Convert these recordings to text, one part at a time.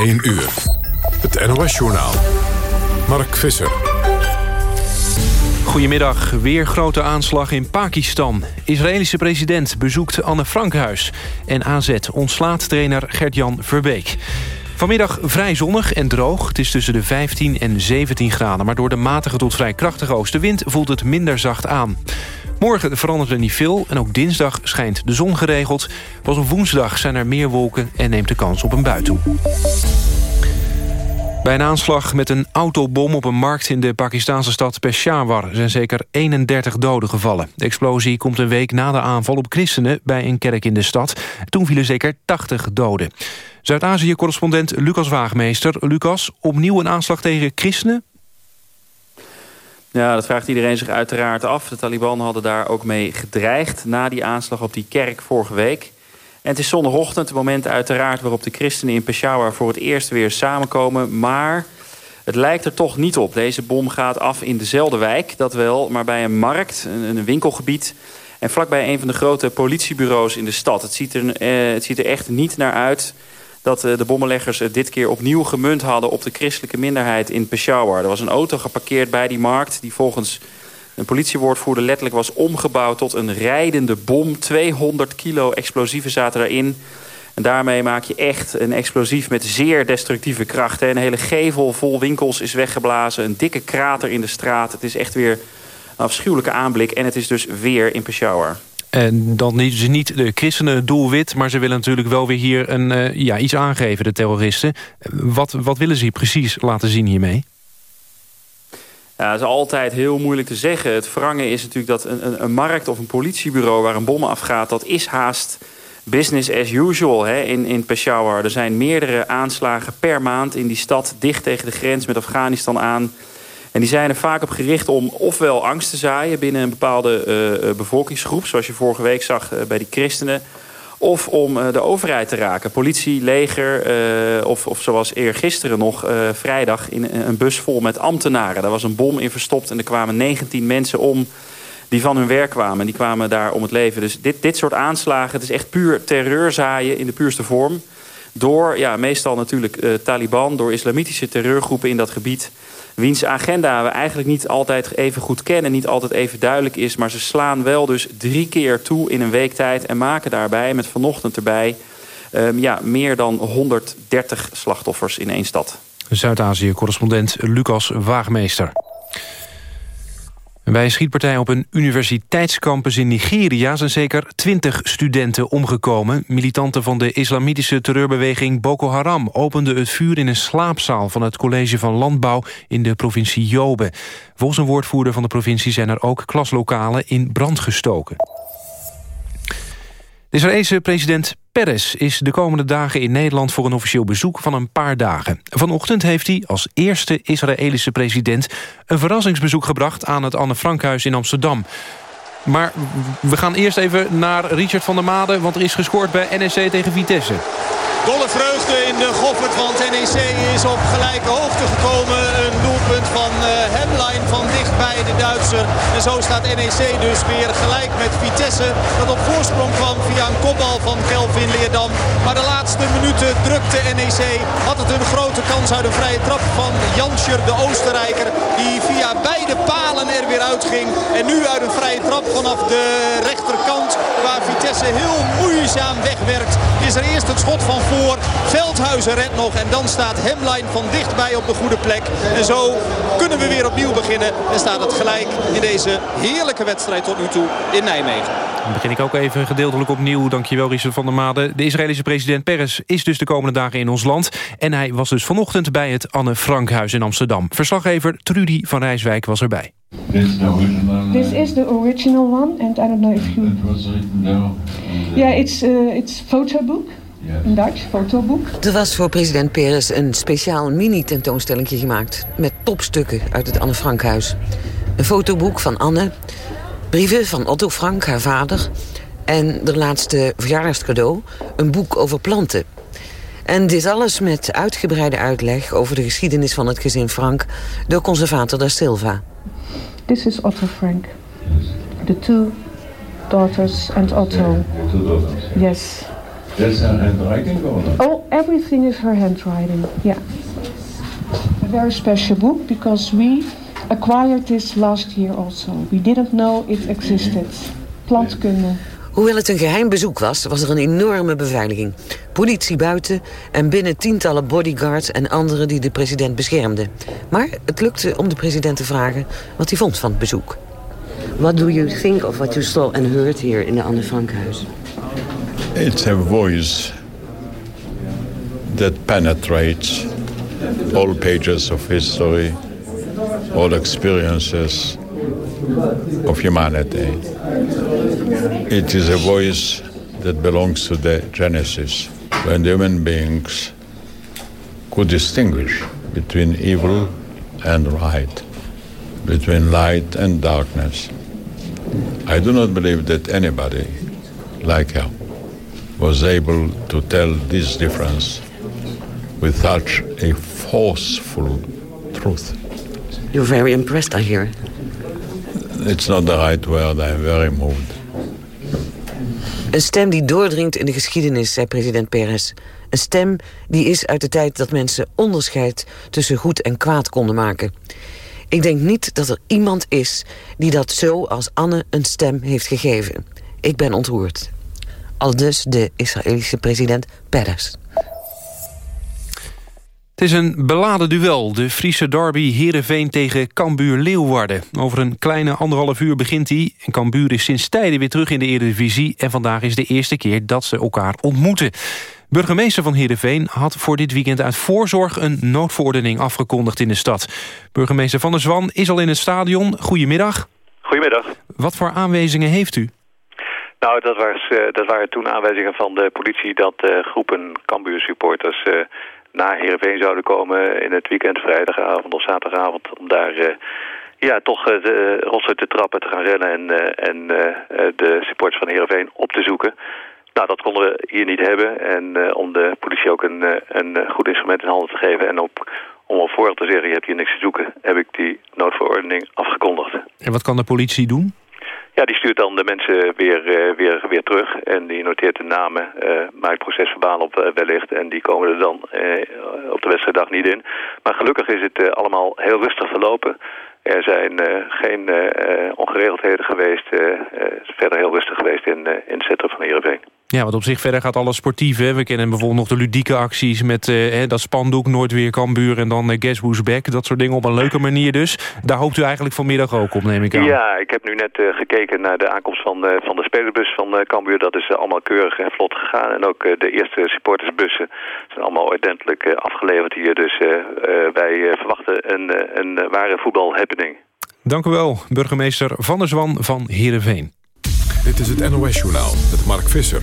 1 uur. Het NOS-journaal. Mark Visser. Goedemiddag. Weer grote aanslag in Pakistan. Israëlische president bezoekt Anne Frankhuis. En AZ ontslaat trainer Gert-Jan Verbeek. Vanmiddag vrij zonnig en droog. Het is tussen de 15 en 17 graden. Maar door de matige tot vrij krachtige oostenwind voelt het minder zacht aan. Morgen verandert er niet veel en ook dinsdag schijnt de zon geregeld. Pas op woensdag zijn er meer wolken en neemt de kans op een bui toe. Bij een aanslag met een autobom op een markt in de Pakistanse stad Peshawar... zijn zeker 31 doden gevallen. De explosie komt een week na de aanval op christenen bij een kerk in de stad. Toen vielen zeker 80 doden. Zuid-Azië-correspondent Lucas Waagmeester. Lucas, opnieuw een aanslag tegen christenen? Ja, dat vraagt iedereen zich uiteraard af. De Taliban hadden daar ook mee gedreigd... na die aanslag op die kerk vorige week... En het is zondagochtend, het moment uiteraard waarop de christenen in Peshawar voor het eerst weer samenkomen. Maar het lijkt er toch niet op. Deze bom gaat af in dezelfde wijk, dat wel, maar bij een markt, een, winkelgebied. En vlakbij een van de grote politiebureaus in de stad. Het ziet er, eh, het ziet er echt niet naar uit dat eh, de bommenleggers het dit keer opnieuw gemunt hadden... op de christelijke minderheid in Peshawar. Er was een auto geparkeerd bij die markt... die volgens een politiewoordvoerder letterlijk was omgebouwd tot een rijdende bom. 200 kilo explosieven zaten daarin. En daarmee maak je echt een explosief met zeer destructieve krachten. Een hele gevel vol winkels is weggeblazen. Een dikke krater in de straat. Het is echt weer een afschuwelijke aanblik. En het is dus weer in Peshawar. En dan is niet de christenen doelwit... maar ze willen natuurlijk wel weer hier een, uh, ja, iets aangeven, de terroristen. Wat, wat willen ze precies laten zien hiermee? Ja, dat is altijd heel moeilijk te zeggen. Het verrangen is natuurlijk dat een, een, een, markt of een politiebureau... waar een bom afgaat, dat is haast business as usual hè, in, in Peshawar. Er zijn meerdere aanslagen per maand in die stad... dicht tegen de grens met Afghanistan aan. En die zijn er vaak op gericht om ofwel angst te zaaien... binnen een bepaalde uh, bevolkingsgroep, zoals je vorige week zag uh, bij die christenen of om de overheid te raken. Politie, leger of, of zoals eergisteren nog vrijdag in een bus vol met ambtenaren. Daar was een bom in verstopt en er kwamen 19 mensen om die van hun werk kwamen. En die kwamen daar om het leven. Dus dit, dit soort aanslagen, het is echt puur terreur zaaien in de puurste vorm. Door, ja, meestal natuurlijk Taliban, door islamitische terreurgroepen in dat gebied wiens agenda we eigenlijk niet altijd even goed kennen... niet altijd even duidelijk is. Maar ze slaan wel dus drie keer toe in een week tijd... en maken daarbij, met vanochtend erbij... Um, ja, meer dan 130 slachtoffers in één stad. Zuid-Azië-correspondent Lucas Waagmeester. Bij een schietpartij op een universiteitscampus in Nigeria... zijn zeker twintig studenten omgekomen. Militanten van de islamitische terreurbeweging Boko Haram... openden het vuur in een slaapzaal van het college van Landbouw... in de provincie Jobe. Volgens een woordvoerder van de provincie... zijn er ook klaslokalen in brand gestoken. De Israëlse president Peres is de komende dagen in Nederland... voor een officieel bezoek van een paar dagen. Vanochtend heeft hij als eerste Israëlische president... een verrassingsbezoek gebracht aan het Anne Frankhuis in Amsterdam. Maar we gaan eerst even naar Richard van der Made... want er is gescoord bij NEC tegen Vitesse. Dolle vreugde in de Goffert, want NEC is op gelijke hoogte gekomen. Van uh, Hemline van dichtbij de Duitser. En zo staat NEC dus weer gelijk met Vitesse. Dat op voorsprong kwam via een kopbal van Kelvin Leerdam. Maar de laatste minuten drukte NEC. Had het een grote kans uit een vrije trap van Janscher, de Oostenrijker. Die via beide palen er weer uitging. En nu uit een vrije trap vanaf de rechterkant. Waar Vitesse heel moeizaam wegwerkt. Is er eerst het schot van voor. Veldhuizen redt nog en dan staat Hemline van dichtbij op de goede plek. En zo kunnen we weer opnieuw beginnen. En staat het gelijk in deze heerlijke wedstrijd tot nu toe in Nijmegen. Dan begin ik ook even gedeeltelijk opnieuw. Dankjewel Richard van der Made. De Israëlische president Peres is dus de komende dagen in ons land. En hij was dus vanochtend bij het Anne Frankhuis in Amsterdam. Verslaggever Trudy van Rijswijk was erbij. This is the original one, and I don't know if you. Yeah, it's uh, it's photo book. Een Duits fotoboek. Er was voor president Peres een speciaal mini-tentoonstelling gemaakt... met topstukken uit het Anne Frankhuis. Een fotoboek van Anne, brieven van Otto Frank, haar vader... en de laatste verjaardagscadeau, een boek over planten. En dit alles met uitgebreide uitleg over de geschiedenis van het gezin Frank... door conservator da Silva. This is Otto Frank. The two daughters and Otto. Yes. That's her handwriting or not? Oh, everything is her handwriting, yeah. A very special book because we acquired this last year also. We didn't know it existed. Plantkunde. Hoewel het een geheim bezoek was, was er een enorme beveiliging. Politie buiten en binnen tientallen bodyguards en anderen die de president beschermden. Maar het lukte om de president te vragen wat hij vond van het bezoek. What do you think of what you saw and heard here in the Anne Frankhuis? It's a voice that penetrates all pages of history, all experiences of humanity. It is a voice that belongs to the Genesis, when human beings could distinguish between evil and right, between light and darkness. I do not believe that anybody like her was able to tell this difference with such a forceful truth. You're very impressed, I hear. It's not the right word, I'm very moved. Een stem die doordringt in de geschiedenis, zei president Perez. Een stem die is uit de tijd dat mensen onderscheid tussen goed en kwaad konden maken. Ik denk niet dat er iemand is die dat zo als Anne een stem heeft gegeven. Ik ben ontroerd. Al dus de Israëlische president Peres. Het is een beladen duel. De Friese derby Heerenveen tegen Cambuur Leeuwarden. Over een kleine anderhalf uur begint hij. En Cambuur is sinds tijden weer terug in de Eredivisie. En vandaag is de eerste keer dat ze elkaar ontmoeten. Burgemeester van Heerenveen had voor dit weekend uit voorzorg... een noodverordening afgekondigd in de stad. Burgemeester Van der Zwan is al in het stadion. Goedemiddag. Goedemiddag. Wat voor aanwijzingen heeft u? Nou, dat, was, uh, dat waren toen aanwijzingen van de politie... dat uh, groepen Cambuur supporters uh, naar Heerenveen zouden komen... in het weekend, vrijdagavond of zaterdagavond... om daar ja, toch de rotsen te trappen, te gaan rennen... en, en de supporters van Heerenveen op te zoeken... Nou, dat konden we hier niet hebben. En uh, om de politie ook een, uh, een goed instrument in handen te geven... en op, om op voorhand te zeggen, je hebt hier niks te zoeken... heb ik die noodverordening afgekondigd. En wat kan de politie doen? Ja, die stuurt dan de mensen weer, uh, weer, weer terug. En die noteert de namen, maakt procesverbaal op wellicht. En die komen er dan op de wedstrijddag niet in. Maar gelukkig is het allemaal heel rustig verlopen... Er zijn uh, geen uh, ongeregeldheden geweest. Uh, verder heel rustig geweest in, in het centrum van Heerenveen. Ja, want op zich verder gaat alles sportief. Hè? We kennen bijvoorbeeld nog de ludieke acties met hè, dat spandoek Nooit weer Kambuur en dan Guess Who's Back. Dat soort dingen op een leuke manier dus. Daar hoopt u eigenlijk vanmiddag ook op, neem ik aan. Ja, ik heb nu net gekeken naar de aankomst van, van de spelersbus van Kambuur. Dat is allemaal keurig en vlot gegaan. En ook de eerste supportersbussen zijn allemaal ordentelijk afgeleverd hier. Dus wij verwachten een, een ware voetbalhappening. Dank u wel, burgemeester Van der Zwan van Heerenveen. Dit is het NOS-journaal met Mark Visser.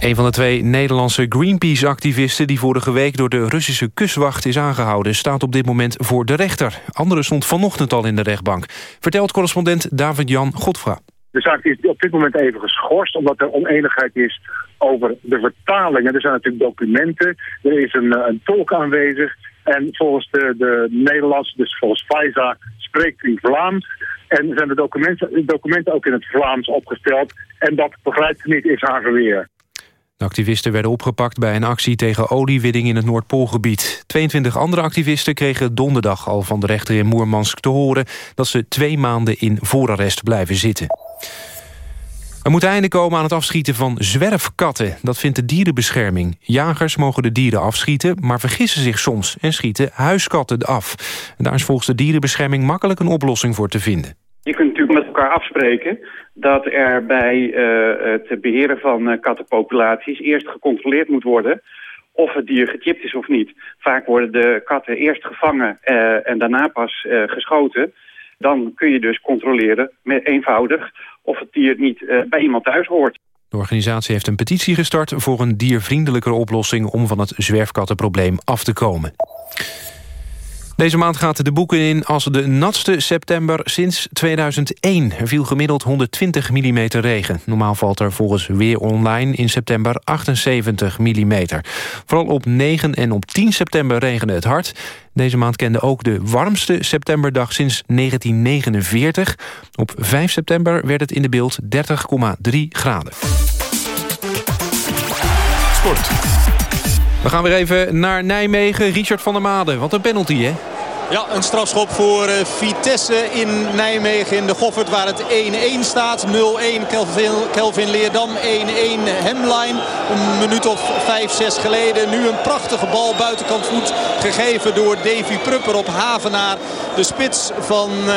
Een van de twee Nederlandse Greenpeace-activisten... die vorige week door de Russische kustwacht is aangehouden... staat op dit moment voor de rechter. Andere stond vanochtend al in de rechtbank. Vertelt correspondent David-Jan Godfra. De zaak is op dit moment even geschorst... omdat er oneenigheid is over de vertalingen. Er zijn natuurlijk documenten, er is een, een tolk aanwezig... En volgens de, de Nederlandse, dus volgens FISA, spreekt hij Vlaams. En zijn de documenten, documenten ook in het Vlaams opgesteld. En dat begrijpt niet, is haar geweer. De activisten werden opgepakt bij een actie tegen oliewinning in het Noordpoolgebied. 22 andere activisten kregen donderdag al van de rechter in Moermansk te horen... dat ze twee maanden in voorarrest blijven zitten. Er moet einde komen aan het afschieten van zwerfkatten. Dat vindt de dierenbescherming. Jagers mogen de dieren afschieten, maar vergissen zich soms... en schieten huiskatten af. En daar is volgens de dierenbescherming makkelijk een oplossing voor te vinden. Je kunt natuurlijk met elkaar afspreken dat er bij uh, het beheren van uh, kattenpopulaties... eerst gecontroleerd moet worden of het dier gechipt is of niet. Vaak worden de katten eerst gevangen uh, en daarna pas geschoten. Dan kun je dus controleren, met eenvoudig, of het dier niet uh, bij iemand thuis hoort. De organisatie heeft een petitie gestart voor een diervriendelijkere oplossing... om van het zwerfkattenprobleem af te komen. Deze maand gaat de boeken in als de natste september sinds 2001. Er viel gemiddeld 120 mm regen. Normaal valt er volgens Weer Online in september 78 mm. Vooral op 9 en op 10 september regende het hard. Deze maand kende ook de warmste septemberdag sinds 1949. Op 5 september werd het in de beeld 30,3 graden. Sport. We gaan weer even naar Nijmegen. Richard van der Made. Wat een penalty, hè? Ja, een strafschop voor uh, Vitesse in Nijmegen in de Goffert waar het 1-1 staat. 0-1 Kelvin, Kelvin Leerdam, 1-1 Hemline. Een minuut of 5-6 geleden. Nu een prachtige bal buitenkant voet gegeven door Davy Prupper op Havenaar. De spits van uh,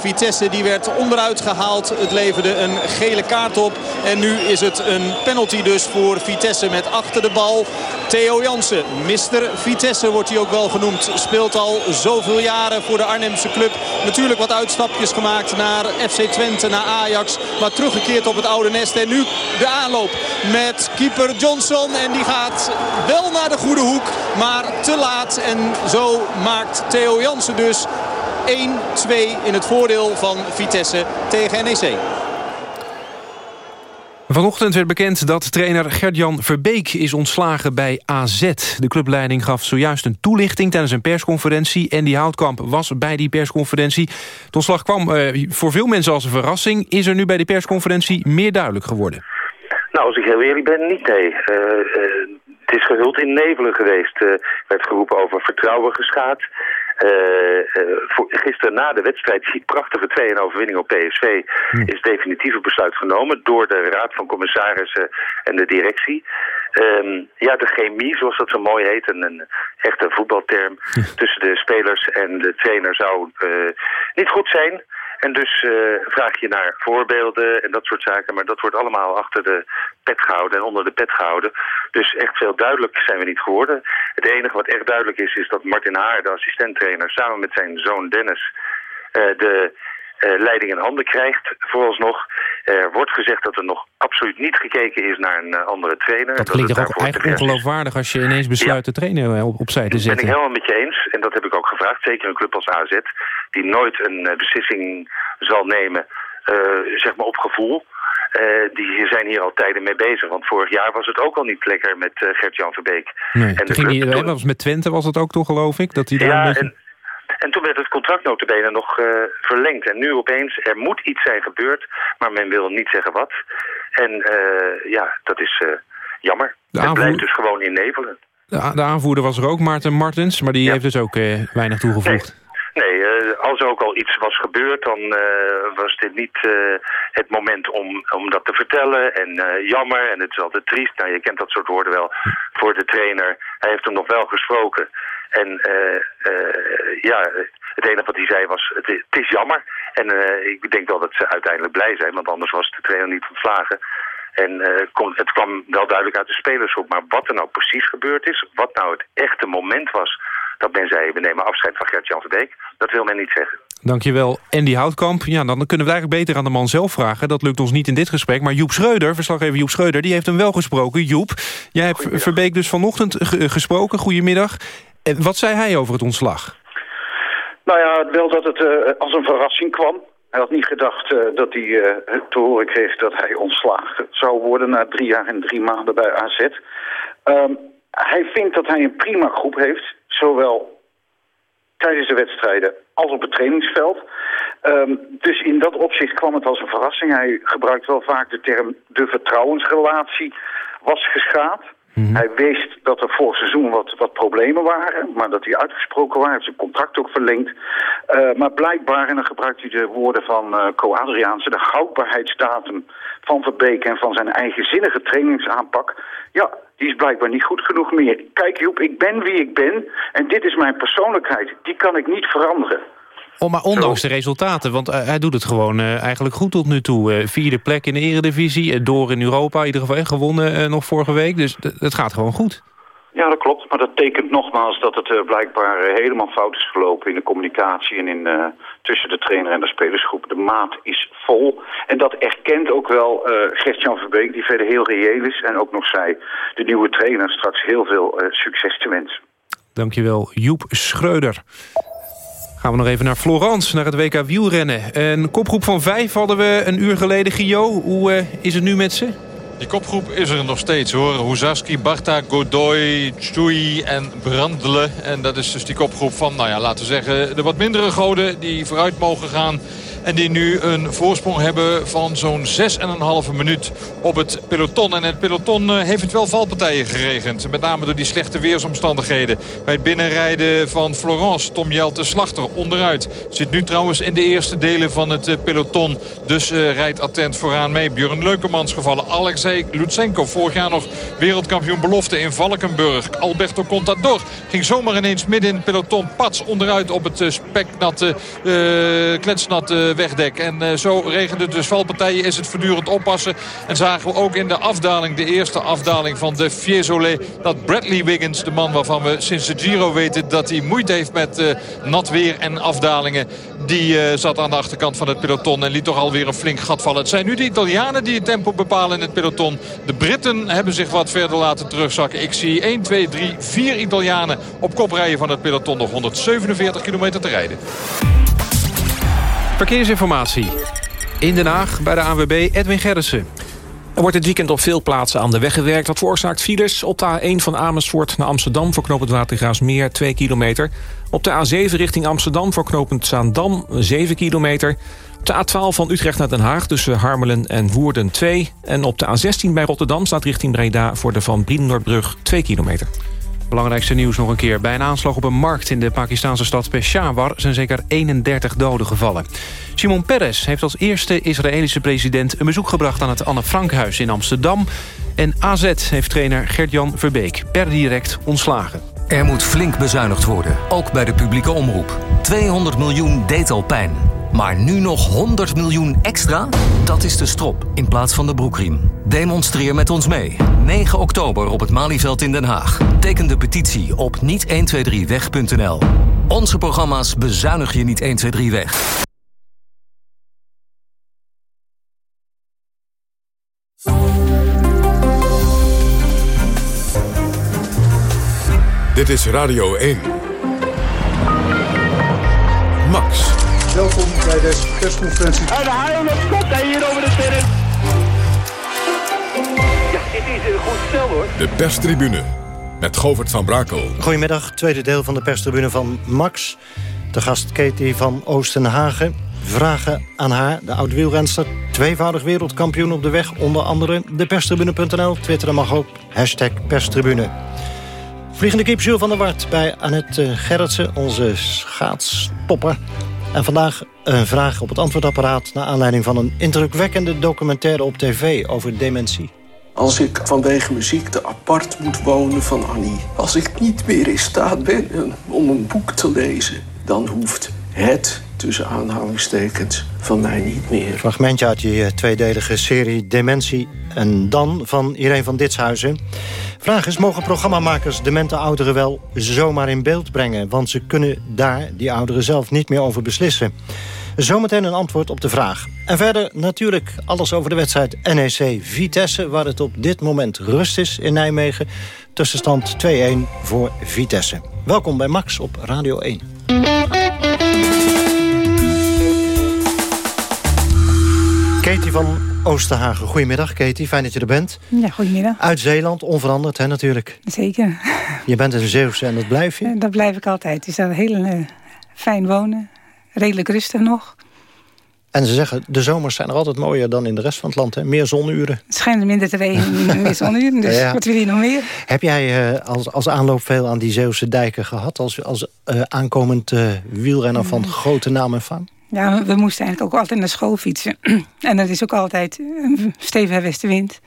Vitesse die werd onderuit gehaald. Het leverde een gele kaart op. En nu is het een penalty dus voor Vitesse met achter de bal. Theo Jansen, Mister Vitesse wordt hij ook wel genoemd. Speelt al zoveel jaren voor de Arnhemse club. Natuurlijk wat uitstapjes gemaakt naar FC Twente, naar Ajax. Maar teruggekeerd op het oude nest. En nu de aanloop met keeper Johnson. En die gaat wel naar de goede hoek, maar te laat. En zo maakt Theo Jansen dus 1-2 in het voordeel van Vitesse tegen NEC. Vanochtend werd bekend dat trainer Gert-Jan Verbeek is ontslagen bij AZ. De clubleiding gaf zojuist een toelichting tijdens een persconferentie... en die Houtkamp was bij die persconferentie. Het ontslag kwam uh, voor veel mensen als een verrassing. Is er nu bij die persconferentie meer duidelijk geworden? Nou, als ik heel eerlijk ben, niet nee. Uh, uh, het is gehuld in nevelen geweest. Er werd geroepen over vertrouwen geschaad. Uh, voor, gisteren na de wedstrijd, die prachtige 2-1 overwinning op PSV... Hmm. is definitief besluit genomen door de Raad van Commissarissen en de directie. Um, ja, de chemie, zoals dat zo mooi heet, een, een echte voetbalterm... tussen de spelers en de trainer zou uh, niet goed zijn... En dus uh, vraag je naar voorbeelden en dat soort zaken. Maar dat wordt allemaal achter de pet gehouden en onder de pet gehouden. Dus echt veel duidelijk zijn we niet geworden. Het enige wat echt duidelijk is, is dat Martin Haar, de assistenttrainer... samen met zijn zoon Dennis uh, de leiding in handen krijgt. Vooralsnog er wordt gezegd dat er nog absoluut niet gekeken is naar een uh, andere trainer. Dat klinkt toch ook eigenlijk ongeloofwaardig als je ineens besluit ja. de trainer op, opzij te zetten. Dat ben ik helemaal met je eens. En dat heb ik ook gevraagd. Zeker een club als AZ, die nooit een beslissing zal nemen, zeg maar op gevoel. Uh, die zijn hier al tijden mee bezig. Want vorig jaar was het ook al niet lekker met uh, Gert-Jan Verbeek. Nee, en ging club, hij, was met Twente was het ook toch, geloof ik? Dat hij daar ja, een beetje... en, en toen werd het contract notabene nog uh, verlengd. En nu opeens, er moet iets zijn gebeurd, maar men wil niet zeggen wat. En ja, dat is jammer. De het blijft dus gewoon in nevelen. De, de, aanvoerder was er ook, Maarten Martens, maar die ja. heeft dus ook weinig toegevoegd. Nee. Nee, uh, als er ook al iets was gebeurd, dan uh, was dit niet uh, het moment om, om dat te vertellen. En jammer, en het is altijd triest. Nou, je kent dat soort woorden wel voor de trainer. Hij heeft hem nog wel gesproken. En ja, het enige wat hij zei was, het, is jammer. En ik denk wel dat ze uiteindelijk blij zijn, want anders was de trainer niet ontslagen. En kon, het kwam wel duidelijk uit de spelersgroep. Maar wat er nou precies gebeurd is, wat nou het echte moment was dat men zei, we nemen afscheid van Gert-Jan Verbeek. Dat wil men niet zeggen. Dankjewel, Andy Houtkamp. Ja, dan kunnen we eigenlijk beter aan de man zelf vragen. Dat lukt ons niet in dit gesprek. Maar Joep Schreuder, verslaggever Joep Schreuder, die heeft hem wel gesproken. Joep, jij hebt Verbeek dus vanochtend gesproken. Goedemiddag. Wat zei hij over het ontslag? Nou ja, wel dat het uh, als een verrassing kwam. Hij had niet gedacht uh, dat hij uh, te horen kreeg dat hij ontslagen zou worden... na drie jaar en drie maanden bij AZ. Um, hij vindt dat hij een prima groep heeft, zowel tijdens de wedstrijden als op het trainingsveld. Um, dus in dat opzicht kwam het als een verrassing. Hij gebruikt wel vaak de term de vertrouwensrelatie was geschaad. Mm -hmm. Hij wist dat er vorig seizoen wat, wat problemen waren, maar dat die uitgesproken waren. Hij heeft zijn contract ook verlengd. Uh, maar blijkbaar, en dan gebruikt hij de woorden van uh, Co Adriaanse, de houdbaarheidsdatum van Verbeek en van zijn eigenzinnige trainingsaanpak. Ja, die is blijkbaar niet goed genoeg meer. Kijk Joep, ik ben wie ik ben en dit is mijn persoonlijkheid. Die kan ik niet veranderen. Oh, maar ondanks de resultaten, want uh, hij doet het gewoon uh, eigenlijk goed tot nu toe. Uh, vierde plek in de eredivisie, door in Europa in ieder geval gewonnen nog vorige week. Dus het gaat gewoon goed. Ja, dat klopt. Maar dat tekent nogmaals dat het blijkbaar helemaal fout is gelopen in de communicatie en in, tussen de trainer en de spelersgroep. De maat is vol. En dat erkent ook wel Gert-Jan Verbeek, die verder heel reëel is. En ook nog zei de nieuwe trainer straks heel veel succes te wensen. Dankjewel, Joep Schreuder. Gaan we nog even naar Florence, naar het WK wielrennen. Een kopgroep van vijf hadden we een uur geleden. Gio, hoe uh, is het nu met ze? Die kopgroep is er nog steeds hoor. Huzarski, Barta, Godoy, Stui en Brandle. En dat is dus die kopgroep van, nou ja, laten we zeggen... de wat mindere goden die vooruit mogen gaan En die nu een voorsprong hebben van zo'n 6,5 minuut op het peloton. En het peloton eh, heeft het wel valpartijen geregend. Met name door die slechte weersomstandigheden. Bij het binnenrijden van Florence, Tom Jelte Slachter onderuit. Zit nu trouwens in de eerste delen van het eh, peloton. Dus uh, rijdt attent vooraan mee. Björn Leukemans gevallen. Alexei Lutsenko, vorig jaar nog wereldkampioen belofte in Valkenburg. Alberto Contador ging zomaar ineens midden in het peloton pats onderuit op het speknatte, uh, kletsnatte wegdek. En zo regende dus valpartijen. Is het voortdurend oppassen. En zagen we ook in de afdaling, de eerste afdaling van de Fiesole... dat Bradley Wiggins, de man waarvan we sinds de Giro weten... dat hij moeite heeft met uh, nat weer en afdalingen... die uh, zat aan de achterkant van het peloton en liet toch alweer een flink gat vallen. Het zijn nu de Italianen die het tempo bepalen in het peloton. De Britten hebben zich wat verder laten terugzakken. Ik zie 1, 2, 3, 4 Italianen op kop rijden van het peloton. Nog 147 kilometer te rijden. Verkeersinformatie. In Den Haag bij de ANWB Edwin Gerritsen. Er wordt dit weekend op veel plaatsen aan de weg gewerkt. Dat veroorzaakt files op de A1 van Amersfoort naar Amsterdam... voor knooppunt Watergraafsmeer 2 kilometer. Op de A7 richting Amsterdam voor knooppunt Zaandam 7 kilometer. Op de A12 van Utrecht naar Den Haag tussen Harmelen en Woerden 2. En op de A16 bij Rotterdam staat richting Breda... voor de Van Brienenoordbrug 2 kilometer. Belangrijkste nieuws nog een keer. Bij een aanslag op een markt in de Pakistanse stad Peshawar... zijn zeker 31 doden gevallen. Simon Peres heeft als eerste Israëlische president... een bezoek gebracht aan het Anne Frankhuis in Amsterdam. En AZ heeft trainer Gert-Jan Verbeek per direct ontslagen. Er moet flink bezuinigd worden, ook bij de publieke omroep. 200 miljoen deed al pijn. Maar nu nog 100 miljoen extra? Dat is de strop in plaats van de broekriem. Demonstreer met ons mee. 9 oktober op het Malieveld in Den Haag. Teken de petitie op niet123weg.nl. Onze programma's bezuinig je niet 123 weg. Dit is Radio 1. Welkom bij deze persconferentie. En de op kop hier over de sterren. Ja, dit is een goed stel hoor. De perstribune met Govert van Brakel. Goedemiddag, tweede deel van de perstribune van Max. De gast Katie van Oostenhagen. Vragen aan haar, de oud-wielrenster. Tweevoudig wereldkampioen op de weg. Onder andere deperstribune.nl. Twitteren mag ook. Hashtag perstribune. Vliegende kip Jules van der Wart bij Annette Gerritsen, onze schaatstopper. En vandaag een vraag op het antwoordapparaat... naar aanleiding van een indrukwekkende documentaire op tv over dementie. Als ik vanwege muziek te apart moet wonen van Annie... als ik niet meer in staat ben om een boek te lezen... dan hoeft het, tussen aanhalingstekens, van mij niet meer. Fragmentje uit je tweedelige serie Dementie en Dan van Irene van Ditshuizen. Vraag is, mogen programmamakers demente ouderen wel zomaar in beeld brengen? Want ze kunnen daar, die ouderen zelf, niet meer over beslissen. Zometeen een antwoord op de vraag. En verder natuurlijk alles over de wedstrijd NEC Vitesse... waar het op dit moment rust is in Nijmegen. Tussenstand 2-1 voor Vitesse. Welkom bij Max op Radio 1. Katie van Oosterhagen. Goedemiddag, Katie. Fijn dat je er bent. Ja, goedemiddag. Uit Zeeland, onveranderd, hè, natuurlijk. Zeker. Je bent een Zeeuwse en dat blijf je? Dat blijf ik altijd. Het is daar heel uh, fijn wonen. Redelijk rustig nog. En ze zeggen, de zomers zijn er altijd mooier dan in de rest van het land. Hè? Meer zonuren. Het schijnt minder te regenen, meer zonuren. Dus ja. wat wil je nog meer? Heb jij uh, als, als aanloop veel aan die Zeeuwse dijken gehad? Als, als uh, aankomend wielrenner van grote naam en faam? Ja, we moesten eigenlijk ook altijd naar school fietsen. en dat is ook altijd een stevige westenwind.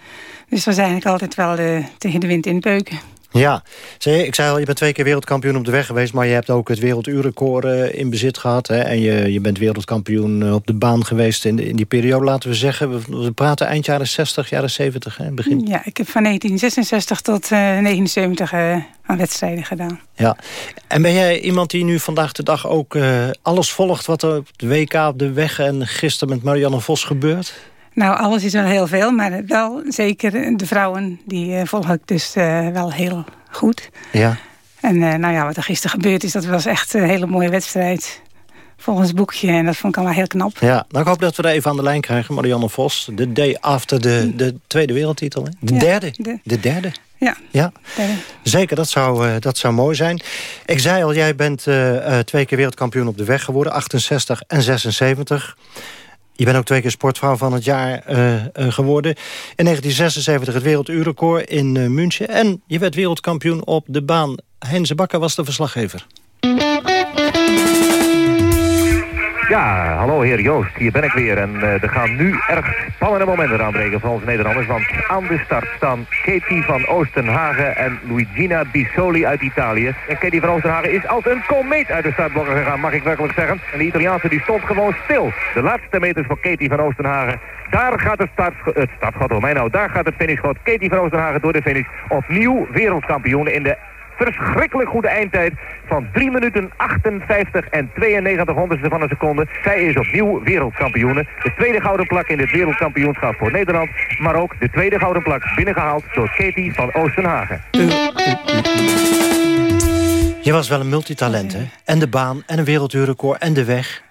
Dus we zijn eigenlijk altijd wel uh, tegen de wind inpeuken. Ja, ik zei al, je bent twee keer wereldkampioen op de weg geweest... maar je hebt ook het werelduurrecord uh, in bezit gehad. Hè, en je, je bent wereldkampioen uh, op de baan geweest in, in die periode. Laten we zeggen, we, praten eind jaren 60, jaren 70, hè, begin. Ja, ik heb van 1966 tot 1979 aan wedstrijden gedaan. Ja, en ben jij iemand die nu vandaag de dag ook alles volgt... wat er op de WK op de weg en gisteren met Marianne Vos gebeurt? Nou, alles is wel heel veel, maar wel zeker de vrouwen, die uh, volg ik dus uh, wel heel goed. Ja. En uh, nou ja, wat er gisteren gebeurd is, dat was echt een hele mooie wedstrijd. Volgens het boekje, en dat vond ik allemaal heel knap. Ja, nou ik hoop dat we er even aan de lijn krijgen, Marianne Vos. De day after de, de tweede wereldtitel, hè? De ja, derde, de, de derde. Ja. Ja, zeker. Dat zou, dat zou mooi zijn. Ik zei al, jij bent uh, twee keer wereldkampioen op de weg geworden. 68 en 76. Je bent ook twee keer sportvrouw van het jaar geworden. In 1976 het werelduurrecord in München. En je werd wereldkampioen op de baan. Heinze Bakker was de verslaggever. Ja, hallo heer Joost, hier ben ik weer. En uh, er gaan nu erg spannende momenten aanbreken voor onze Nederlanders. Want aan de start staan Katie van Oostenhagen en Luigina Bisoli uit Italië. En Katie van Oostenhagen is als een komeet uit de startblokken gegaan, mag ik werkelijk zeggen. En de Italiaanse die stond gewoon stil. De laatste meters voor Katie van Oostenhagen. Daar gaat het, start, het startschot door mij nou. Daar gaat het finishschot. Katie van Oostenhagen door de finish. Opnieuw wereldkampioen in de verschrikkelijk goede eindtijd van 3 minuten 58 en 92 honderdste van een seconde. Zij is opnieuw wereldkampioene. De tweede gouden plak in het wereldkampioenschap voor Nederland. Maar ook de tweede gouden plak binnengehaald door Katie van Oostenhagen. Je was wel een multitalent, hè? En de baan, en een wereldrecord, en de weg.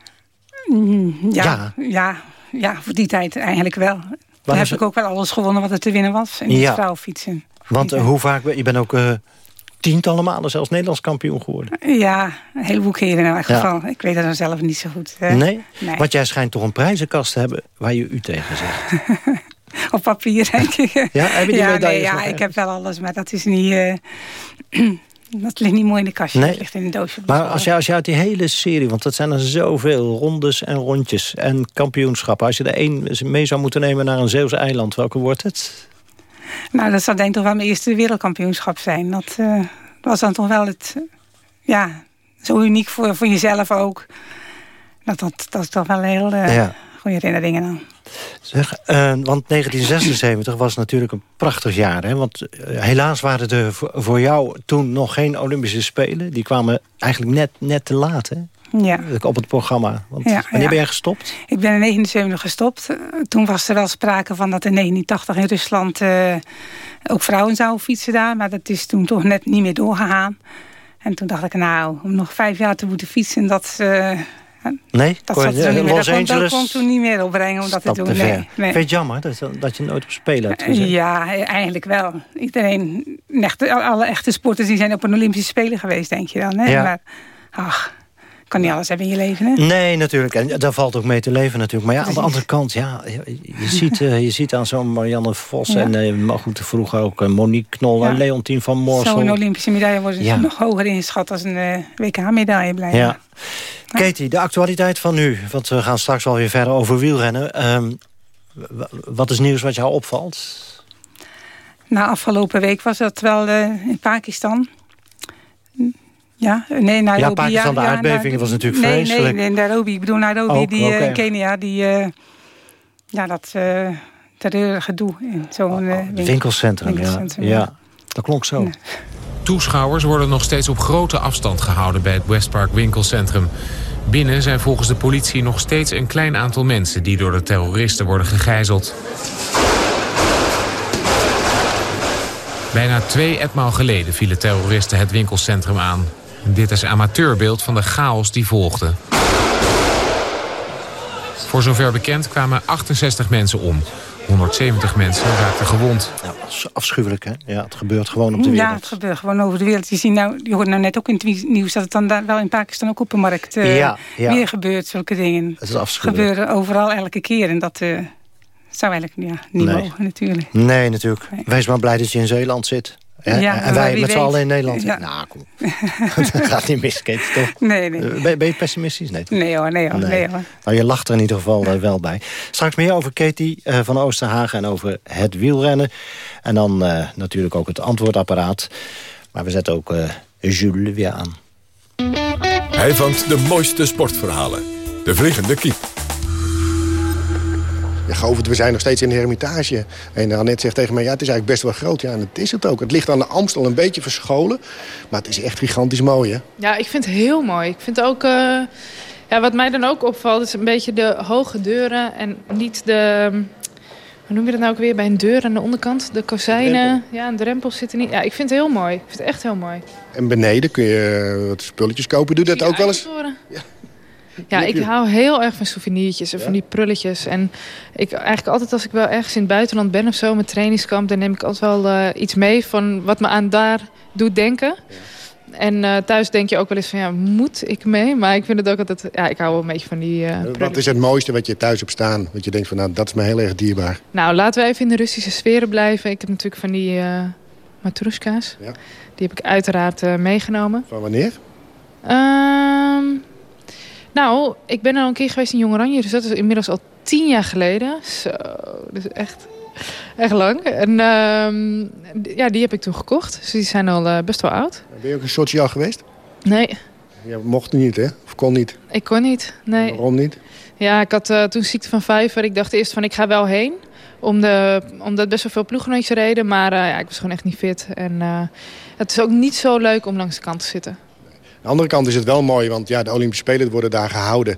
Mm, ja, ja, ja. Ja, voor die tijd eigenlijk wel. Dan heb ik ook wel alles gewonnen wat er te winnen was. In ja. vrouwfietsen. Want uh, hoe vaak... Je bent ook... Uh, tientallen malen zelfs Nederlands kampioen geworden. Ja, een heleboel keren in elk geval. Ja. Ik weet dat dan zelf niet zo goed. Nee? nee? Want jij schijnt toch een prijzenkast te hebben waar je u tegen zegt. Op papier, denk ik. Ja, heb je die ja, nee, ja, ik heb wel alles, maar dat is niet... Uh, dat ligt niet mooi in de kastje, nee. dat ligt in een doosje. Maar als je, als je uit die hele serie, want dat zijn er zoveel rondes en rondjes en kampioenschappen. Als je er één mee zou moeten nemen naar een Zeeuwse eiland, welke wordt het? Nou, dat zou denk ik toch wel mijn eerste wereldkampioenschap zijn. Dat uh, was dan toch wel het... ja, zo uniek voor, voor jezelf ook. Dat, dat, dat is toch wel een heel uh, ja. goede herinneringen aan. Zeg, uh, want 1976 was natuurlijk een prachtig jaar. Hè? Want helaas waren er voor jou toen nog geen Olympische Spelen. Die kwamen eigenlijk net, net te laat, hè? Ja. Op het programma. Want ja, wanneer ben jij gestopt? Ik ben in 1979 gestopt. Toen was er wel sprake van dat in 1980 in Rusland uh, ook vrouwen zouden fietsen daar. Maar dat is toen toch net niet meer doorgegaan. En toen dacht ik, nou, om nog vijf jaar te moeten fietsen, dat... Uh, nee, dat zat er niet meer. Los dat Angeles, kon, dat kon toen niet meer opbrengen. Omdat het toen, te nee, nee. Vind je het jammer dat, dat je nooit op spelen hebt gezet? Ja, eigenlijk wel. Iedereen, alle echte sporters die zijn op een Olympische Spelen geweest, denk je dan. Hè? Ja. Maar, ach, kan niet alles hebben in je leven, hè? Nee, natuurlijk. En daar valt ook mee te leven natuurlijk. Maar ja, aan de andere kant, ja, je, ziet, uh, je ziet aan zo'n Marianne Vos... Ja. en uh, maar goed, vroeger ook uh, Monique Knol en Leontien van Moorsel. Zo'n Olympische medaille wordt ja. nog hoger ingeschat als een WK-medaille blijven. Ja. Katie, de actualiteit van nu. Want we gaan straks wel weer verder over wielrennen. Um, wat is nieuws wat jou opvalt? Nou, afgelopen week was dat wel in Pakistan... Ja, nee, Nairobi. Ja, Pakistan, de ja, aardbeving was natuurlijk nee, vreselijk. Nee, nee, Nairobi. Ik bedoel Nairobi, Ook, die okay. uh, Kenia, die... Uh, ja, dat uh, terreurgedoe in zo'n uh, winkel, winkelcentrum. winkelcentrum ja. ja, dat klonk zo. Nee. Toeschouwers worden nog steeds op grote afstand gehouden bij het Westpark winkelcentrum. Binnen zijn volgens de politie nog steeds een klein aantal mensen... die door de terroristen worden gegijzeld. Bijna twee etmaal geleden vielen terroristen het winkelcentrum aan. Dit is amateurbeeld van de chaos die volgde. Voor zover bekend kwamen 68 mensen om. 170 mensen raakten gewond. Ja, dat is afschuwelijk, hè? Ja, het gebeurt gewoon op de wereld. Ja, het gebeurt gewoon over de wereld. Je, ziet nou, je hoort nou net ook in het nieuws... dat het dan daar wel in Pakistan ook op de markt uh, ja, ja. weer gebeurt. Zulke dingen. Het is afschuwelijk. gebeuren overal elke keer. En dat uh, zou eigenlijk ja, niet nee. mogen, natuurlijk. Nee, natuurlijk. Nee. Wees maar blij dat je in Zeeland zit. Ja, ja, en wij met z'n allen in Nederland. Ja. Nou, kom. dat gaat niet mis, Kate, toch? Nee, nee. Ben, ben je pessimistisch? Nee, toch? nee hoor, nee hoor. Nee. nee hoor. Nou, je lacht er in ieder geval uh, wel bij. Straks meer over Katie uh, van Oosterhagen en over het wielrennen. En dan uh, natuurlijk ook het antwoordapparaat. Maar we zetten ook Jules weer aan. Hij vangt de mooiste sportverhalen. De Vliegende Kiep. Ja, Govert, we zijn nog steeds in de hermitage. En Annette zegt tegen mij, ja, het is eigenlijk best wel groot. Ja, en dat is het ook. Het ligt aan de Amstel een beetje verscholen. Maar het is echt gigantisch mooi, hè? Ja, ik vind het heel mooi. Ik vind ook... Uh, ja, wat mij dan ook opvalt, is een beetje de hoge deuren. En niet de... Hoe noem je dat nou ook weer? Bij een deur aan de onderkant? De kozijnen. Ja, en de drempels zitten niet... Ja, ik vind het heel mooi. Ik vind het echt heel mooi. En beneden kun je wat spulletjes kopen. Doe dat ook wel eens? Ja. Ja, ik hou heel erg van souvenirtjes en van die prulletjes. En ik, eigenlijk altijd als ik wel ergens in het buitenland ben of zo, met trainingskamp, dan neem ik altijd wel eh, iets mee van wat me aan daar doet denken. En eh, thuis denk je ook wel eens van, ja, moet ik mee? Maar ik vind het ook altijd, ja, ik hou wel een beetje van die eh Wat is het mooiste wat je thuis hebt staan? Wat je denkt van, nou, dat is me heel erg dierbaar. Nou, laten we even in de Russische sferen blijven. Ik heb natuurlijk van die eh matroeska's. Ja. Die heb ik uiteraard meegenomen. Van wanneer? Ehm, nou, ik ben al een keer geweest in Jong Oranje. Dus dat is inmiddels al tien jaar geleden. Zo, dus echt, echt lang. En ehm, ja, die heb ik toen gekocht. Dus die zijn al eh, best wel oud. Ben je ook in Sochi al geweest? Nee, Ja, mocht niet, hè? Of kon niet? ik kon niet. Nee. Waarom niet? Ja, ik had eh, toen ziekte van vijver. Ik dacht eerst van ik ga wel heen. Om de, omdat best wel veel ploeggenootjes reden. Maar eh, ja, ik was gewoon echt niet fit. En het is ook niet zo leuk om langs de kant te zitten. Aan de andere kant is het wel mooi, want ja, de Olympische Spelen worden daar gehouden.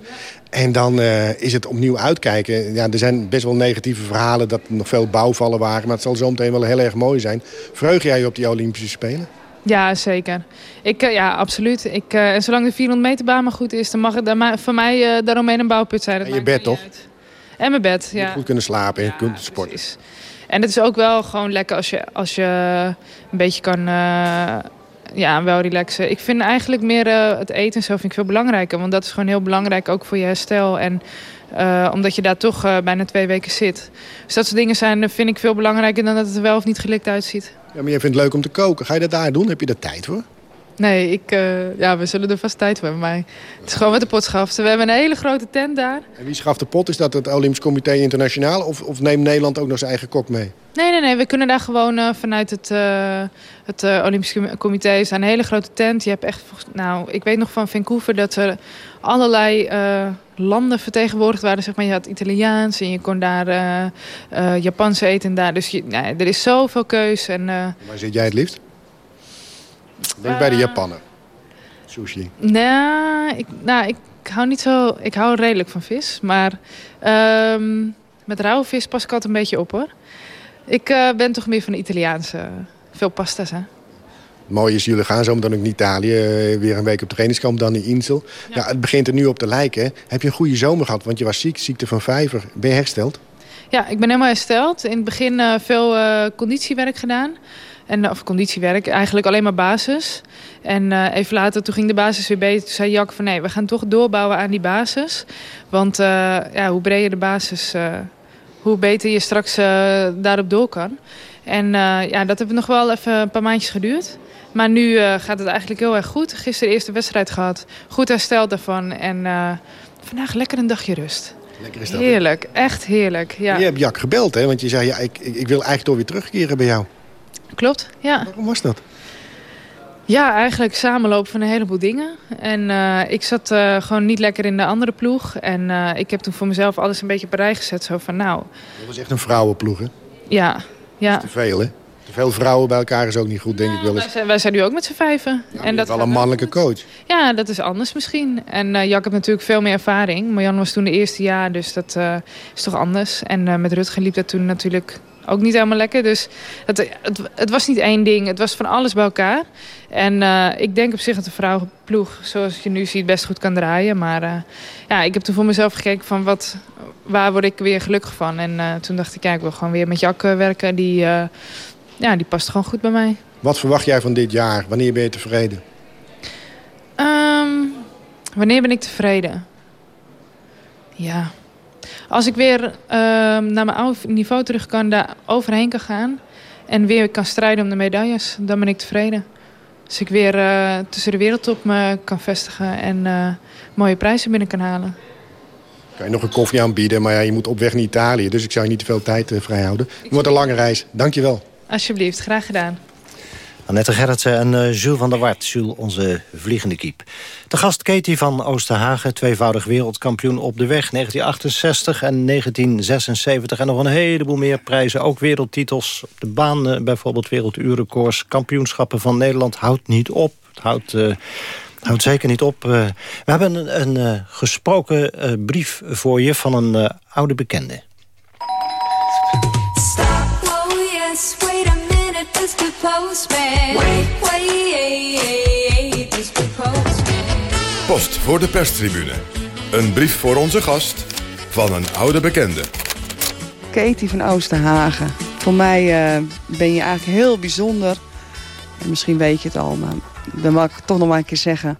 En dan eh, is het opnieuw uitkijken. Ja, er zijn best wel negatieve verhalen dat er nog veel bouwvallen waren. Maar het zal zo meteen wel heel erg mooi zijn. Vreug jij je op die Olympische Spelen? Ja, zeker. Ik, eh, ja, absoluut. Ik, en zolang de 400 meter baan maar goed is, dan mag het voor mij daaromheen een bouwput zijn. Dat En je bed toch? uit. En mijn bed, Je ja. moet goed kunnen slapen en je kunt sporten. En het is ook wel gewoon lekker als je, als je een beetje kan ja, wel relaxen. Ik vind eigenlijk meer eh, het eten en zo vind ik veel belangrijker. Want dat is gewoon heel belangrijk, ook voor je herstel. En eh, omdat je daar toch eh, bijna twee weken zit. Dus dat soort dingen zijn, vind ik veel belangrijker dan dat het er wel of niet gelikt uitziet. Ja, maar jij vindt het leuk om te koken. Ga je dat daar doen? Heb je daar tijd voor? Nee, ik, eh, ja, we zullen er vast tijd voor hebben. Maar het is gewoon met de potschaft. We hebben een hele grote tent daar. En wie schaft de pot? Is dat het Olympisch Comité Internationaal? Of, of neemt Nederland ook nog zijn eigen kok mee? Nee, nee, nee. We kunnen daar gewoon eh, vanuit het, eh, het Olympisch Com- Comité... is een hele grote tent. Je hebt echt... Nou, ik weet nog van Vancouver dat er allerlei landen vertegenwoordigd waren. Zeg maar, je had Italiaans en je kon daar eh eh, Japans eten en daar. Dus je, nee, er is zoveel keus. En, Waar zit jij het liefst? Denk bij de Japaner. Sushi. nou, ik, nou, ik hou niet zo... Ik hou redelijk van vis. Maar ehm, met rauwe vis pas ik altijd een beetje op, hoor. Ik eh, ben toch meer van de Italiaanse... Veel pasta's, hè? Het mooie is, jullie gaan zo meteen ook naar Italië. eh, Weer een week op trainingskamp, dan in Insel. Ja. het begint er nu op te lijken. hè. Heb je een goede zomer gehad? Want je was ziek, ziekte van vijver. Ben je hersteld? Ja, ik ben helemaal hersteld. In het begin eh, veel eh, conditiewerk gedaan. En, of conditiewerk, eigenlijk alleen maar basis. En eh, even later, toen ging de basis weer beter. Toen zei Jack van nee, we gaan toch doorbouwen aan die basis. Want eh, ja, hoe breder de basis, eh, hoe beter je straks daarop door kan. En ja, dat heeft nog wel even een paar maandjes geduurd. Maar nu gaat het eigenlijk heel erg goed. Gisteren de eerste wedstrijd gehad. Goed hersteld daarvan. En vandaag lekker een dagje rust. Lekker is dat. Heerlijk, echt heerlijk. Ja. Je hebt Jack gebeld, hè? Want je zei, ja, ik, ik, wil eigenlijk toch weer terugkeren bij jou. Klopt, ja. Waarom was dat? Ja, eigenlijk samenloop van een heleboel dingen. En eh, ik zat eh, gewoon niet lekker in de andere ploeg. En eh, ik heb toen voor mezelf alles een beetje op rij gezet. Zo van, nou, Dat was echt een vrouwenploeg, hè? ja, ja. Te veel, hè? Te veel vrouwen bij elkaar is ook niet goed, denk ik wel Wij eens. zijn, wij zijn nu ook met z'n vijven. en dat wel gaat een mannelijke coach. Ja, dat is anders misschien. En Jack heeft natuurlijk veel meer ervaring. Marjan was toen de eerste jaar, dus dat is toch anders. En met Rutger liep dat toen natuurlijk ook niet helemaal lekker. Dus het, het, het was niet één ding, het was van alles bij elkaar. En eh, ik denk op zich dat de vrouwenploeg, zoals je nu ziet, best goed kan draaien. Maar eh, ja, ik heb toen voor mezelf gekeken van wat, waar word ik weer gelukkig van. En eh, toen dacht ik, ja, ik wil gewoon weer met Jack werken. Die, ja, die past gewoon goed bij mij. Wat verwacht jij van dit jaar? Wanneer ben je tevreden? Ehm, wanneer ben ik tevreden? Ja. Als ik weer ehm, naar mijn oude niveau terug kan, daar overheen kan gaan... en weer kan strijden om de medailles, dan ben ik tevreden. Als ik weer eh, tussen de wereldtop me kan vestigen en eh, mooie prijzen binnen kan halen. Kan je nog een koffie aanbieden, maar ja, je moet op weg naar Italië. Dus ik zou je niet te veel tijd eh, vrijhouden. Het wordt een lange reis. Dank je wel. Alsjeblieft, graag gedaan. Annette Gerritsen en eh, Jules van der Wart. Jules, onze vliegende kiep. De gast Katie van Oosterhagen, tweevoudig wereldkampioen op de weg. 1968 en 1976. En nog een heleboel meer prijzen. Ook wereldtitels op de baan. eh, bijvoorbeeld werelduurrecords. Kampioenschappen van Nederland. Houdt niet op. Het houdt... eh, Houdt zeker niet op. We hebben een, een gesproken brief voor je van een oude bekende. Oh a minute, Mr. Postman. Wait, wait, Mr. Postman. Post voor de perstribune. Een brief voor onze gast van een oude bekende. Katie van Oosterhagen. Voor mij eh, ben je eigenlijk heel bijzonder. En misschien weet je het al, maar dan wil ik toch nog maar een keer zeggen.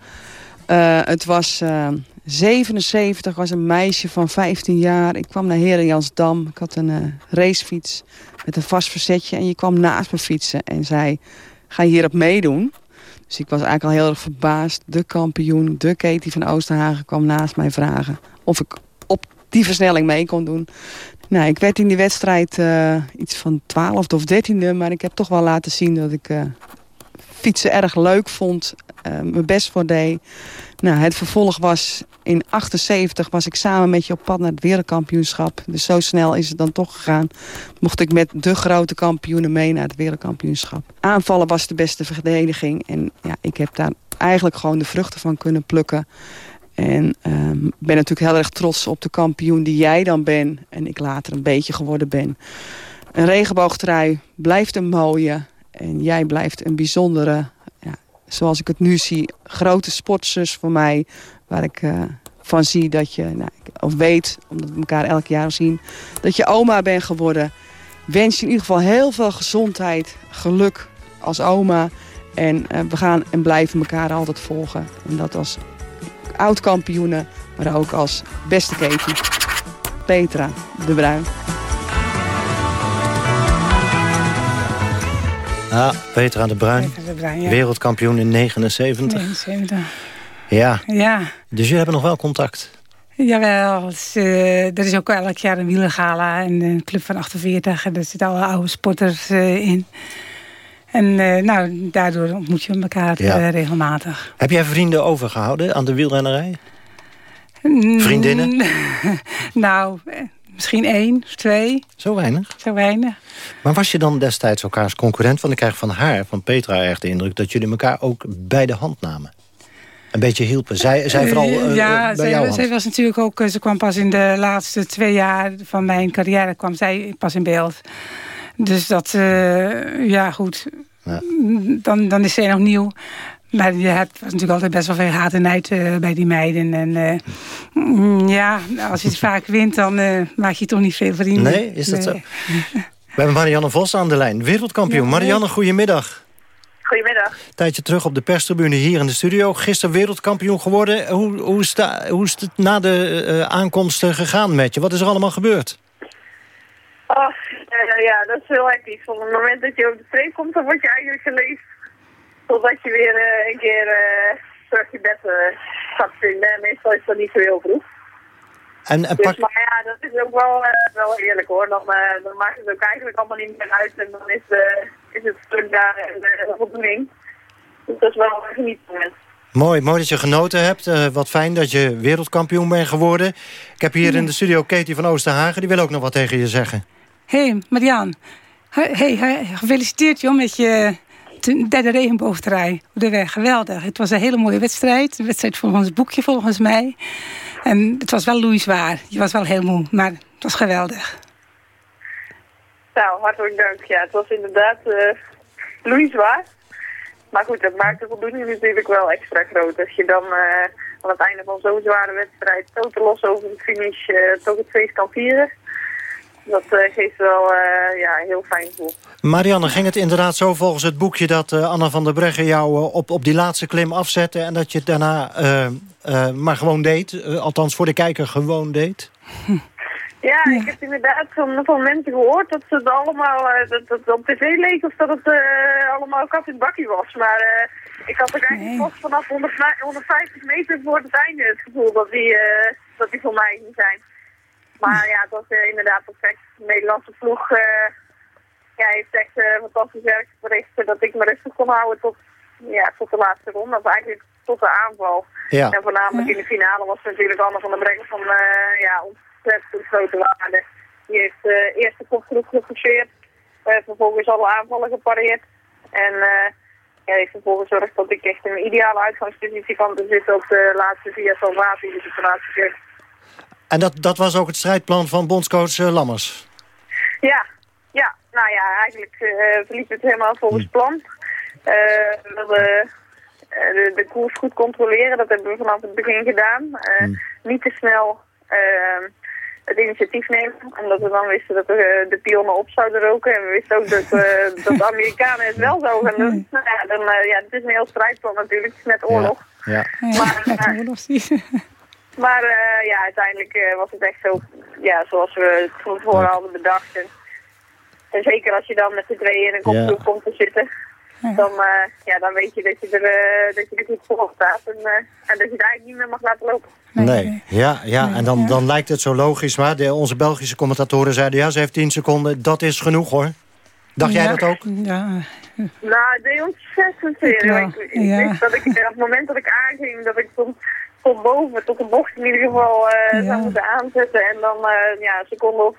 Eh, het was eh, 77, was een meisje van 15 jaar. Ik kwam naar Heren Jansdam. Ik had een eh, racefiets met een vast verzetje. En je kwam naast me fietsen en zei, ga je hierop meedoen? Dus ik was eigenlijk al heel erg verbaasd. De kampioen, de Katie van Oosterhagen kwam naast mij vragen... of ik op die versnelling mee kon doen. Nou, ik werd in die wedstrijd eh, iets van 12 of 13e... maar ik heb toch wel laten zien dat ik eh, fietsen erg leuk vond. eh, mijn best voor deed. Nou, het vervolg was in 78 was ik samen met je op pad naar het wereldkampioenschap. Dus zo snel is het dan toch gegaan. Mocht ik met de grote kampioenen mee naar het wereldkampioenschap. Aanvallen was de beste verdediging. En ja, ik heb daar eigenlijk gewoon de vruchten van kunnen plukken. En ehm, ben natuurlijk heel erg trots op de kampioen die jij dan bent. En ik later een beetje geworden ben. Een regenboogtrui blijft een mooie. En jij blijft een bijzondere, ja, zoals ik het nu zie, grote sportzus voor mij. Waar ik eh, van zie dat je, nou, of weet, omdat we elkaar elk jaar zien, dat je oma bent geworden. Wens je in ieder geval heel veel gezondheid, geluk als oma. En eh, we gaan en blijven elkaar altijd volgen. En dat als oud-kampioenen, maar ook als beste Katie. Petra de Bruin. Ja, Petra de Bruin, Petra de Bruin, ja. wereldkampioen in 79. 79. Ja, Ja, dus jullie hebben nog wel contact. jawel. Dus, er is ook elk jaar een wielergala en een club van 48. En daar zitten alle oude sporters eh, in. En eh, nou, daardoor ontmoet je elkaar Ja. regelmatig. Heb jij vrienden overgehouden aan de wielrennerij? Mm, Vriendinnen? nou, misschien één of twee. Zo weinig? Zo weinig. Maar was je dan destijds elkaars concurrent? Want ik krijg van haar, van Petra, erg de indruk... dat jullie elkaar ook bij de hand namen. Een beetje hielpen. Zij, zij vooral Eh, eh, ja, bij zij, jou, zij was natuurlijk ook... eh, Ze kwam pas in de laatste twee jaar van mijn carrière... kwam zij pas in beeld. Dus dat, eh, ja goed. Dan, dan is zij nog nieuw. Maar je hebt natuurlijk altijd best wel veel haat en nijd eh, bij die meiden. En eh, mm, ja, als je het vaak wint, dan eh, maak je toch niet veel vrienden. Nee, is dat zo? We hebben Marianne Vos aan de lijn, wereldkampioen. Marianne, goedemiddag. Goedemiddag. Tijdje terug op de perstribune hier in de studio. Gisteren wereldkampioen geworden. Hoe, hoe, is, hoe is het na de eh, aankomst eh, gegaan met je? Wat is er allemaal gebeurd? Oh, eh, ja, dat is heel hectisch. Op het moment dat je op de streep komt, dan word je eigenlijk geleefd. Totdat je weer eh, een keer eh, terug je bed eh, gaat vinden. En meestal is dat niet zo heel vroeg. En, en Dus, pak, maar ja, dat is ook wel, wel eerlijk hoor. Dan, dan maakt het ook eigenlijk allemaal niet meer uit. En dan is, de, is het stuk daar en de voldoening. Dus dat is wel een genietmoment. mooi, mooi dat je genoten hebt. Eh, wat fijn dat je wereldkampioen bent geworden. Ik heb hier in de studio Katie van Oosterhagen. Die wil ook nog wat tegen je zeggen. Hé, hey, Marianne. Hey, hey, gefeliciteerd joh met je te- derde regenboogtrui op de weg. Geweldig. Het was een hele mooie wedstrijd. Een wedstrijd volgens het boekje volgens mij. En het was wel loeizwaar. Je was wel heel moe, maar het was geweldig. Nou, hartelijk dank. Ja, het was inderdaad uh, loeizwaar. Maar goed, dat maakt de voldoening natuurlijk wel extra groot. Als je dan eh, aan het einde van zo'n zware wedstrijd totaal over de finish eh, toch het feest kan vieren. Dat eh, geeft wel eh, ja, een heel fijn gevoel. Marianne, ging het inderdaad zo volgens het boekje... dat eh, Anna van der Breggen jou op, op die laatste klim afzette... en dat je het daarna maar gewoon deed? Althans, voor de kijker gewoon deed? Ja, ik heb inderdaad van, van mensen gehoord dat ze het allemaal, eh, dat dat het op tv leek of dat het eh, allemaal kat in het bakkie was. Maar eh, ik had ook eigenlijk pas vanaf 100 150 meter voor het einde het gevoel dat die, eh, dat die voor mij ging zijn. Maar ja, het was eh, inderdaad perfect. De Nederlandse ploeg eh, ja, heeft echt eh, fantastisch werk verricht dat ik me rustig kon houden tot, ja, tot de laatste ronde. Of eigenlijk tot de aanval. Ja. En voornamelijk in de finale was natuurlijk Anne van der Breggen van eh, ja, ontzettend grote waarde. Die heeft de eerste kopgroep geforceerd. eh, vervolgens alle aanvallen gepareerd. En eh ja, heeft ervoor gezorgd dat ik echt in een ideale uitgangspositie kwam te zitten op de laatste via Salvatie, dus op de laatste keer. En dat, dat was ook het strijdplan van bondscoach eh, Lammers? Ja, ja, nou ja, eigenlijk eh verliep het helemaal volgens plan. Eh, we hadden eh, de, de koers goed controleren. Dat hebben we vanaf het begin gedaan. Eh, Niet te snel het initiatief nemen. Omdat we dan wisten dat we de pionnen op zouden roken. En we wisten ook dat, eh, dat de Amerikanen het wel zouden gaan doen. Nou ja, dan, ja, het is een heel strijdplan natuurlijk. Het is net oorlog. Ja. Maar, eh, maar eh, ja, uiteindelijk eh, was het echt zo, ja, zoals we het van tevoren hadden bedacht. En, en zeker als je dan met z'n tweeën in een kopgroep komt te zitten, dan, eh, ja, dan weet je dat je er, eh, dat je er goed voor staat. En, eh, en dat je het eigenlijk niet meer mag laten lopen. Nee, ja, ja. en dan, dan lijkt het zo logisch. Maar de, onze Belgische commentatoren zeiden... ja, ze heeft 10 seconden, dat is genoeg hoor. Dacht jij dat ook? Ja. Nou, het deed ontzettend. Ik Ik, ik ja. wist dat ik, op het moment dat ik aanging, dat ik tot, tot boven, tot de bocht in ieder geval eh, zou moeten aanzetten. En dan eh, ja, een seconde of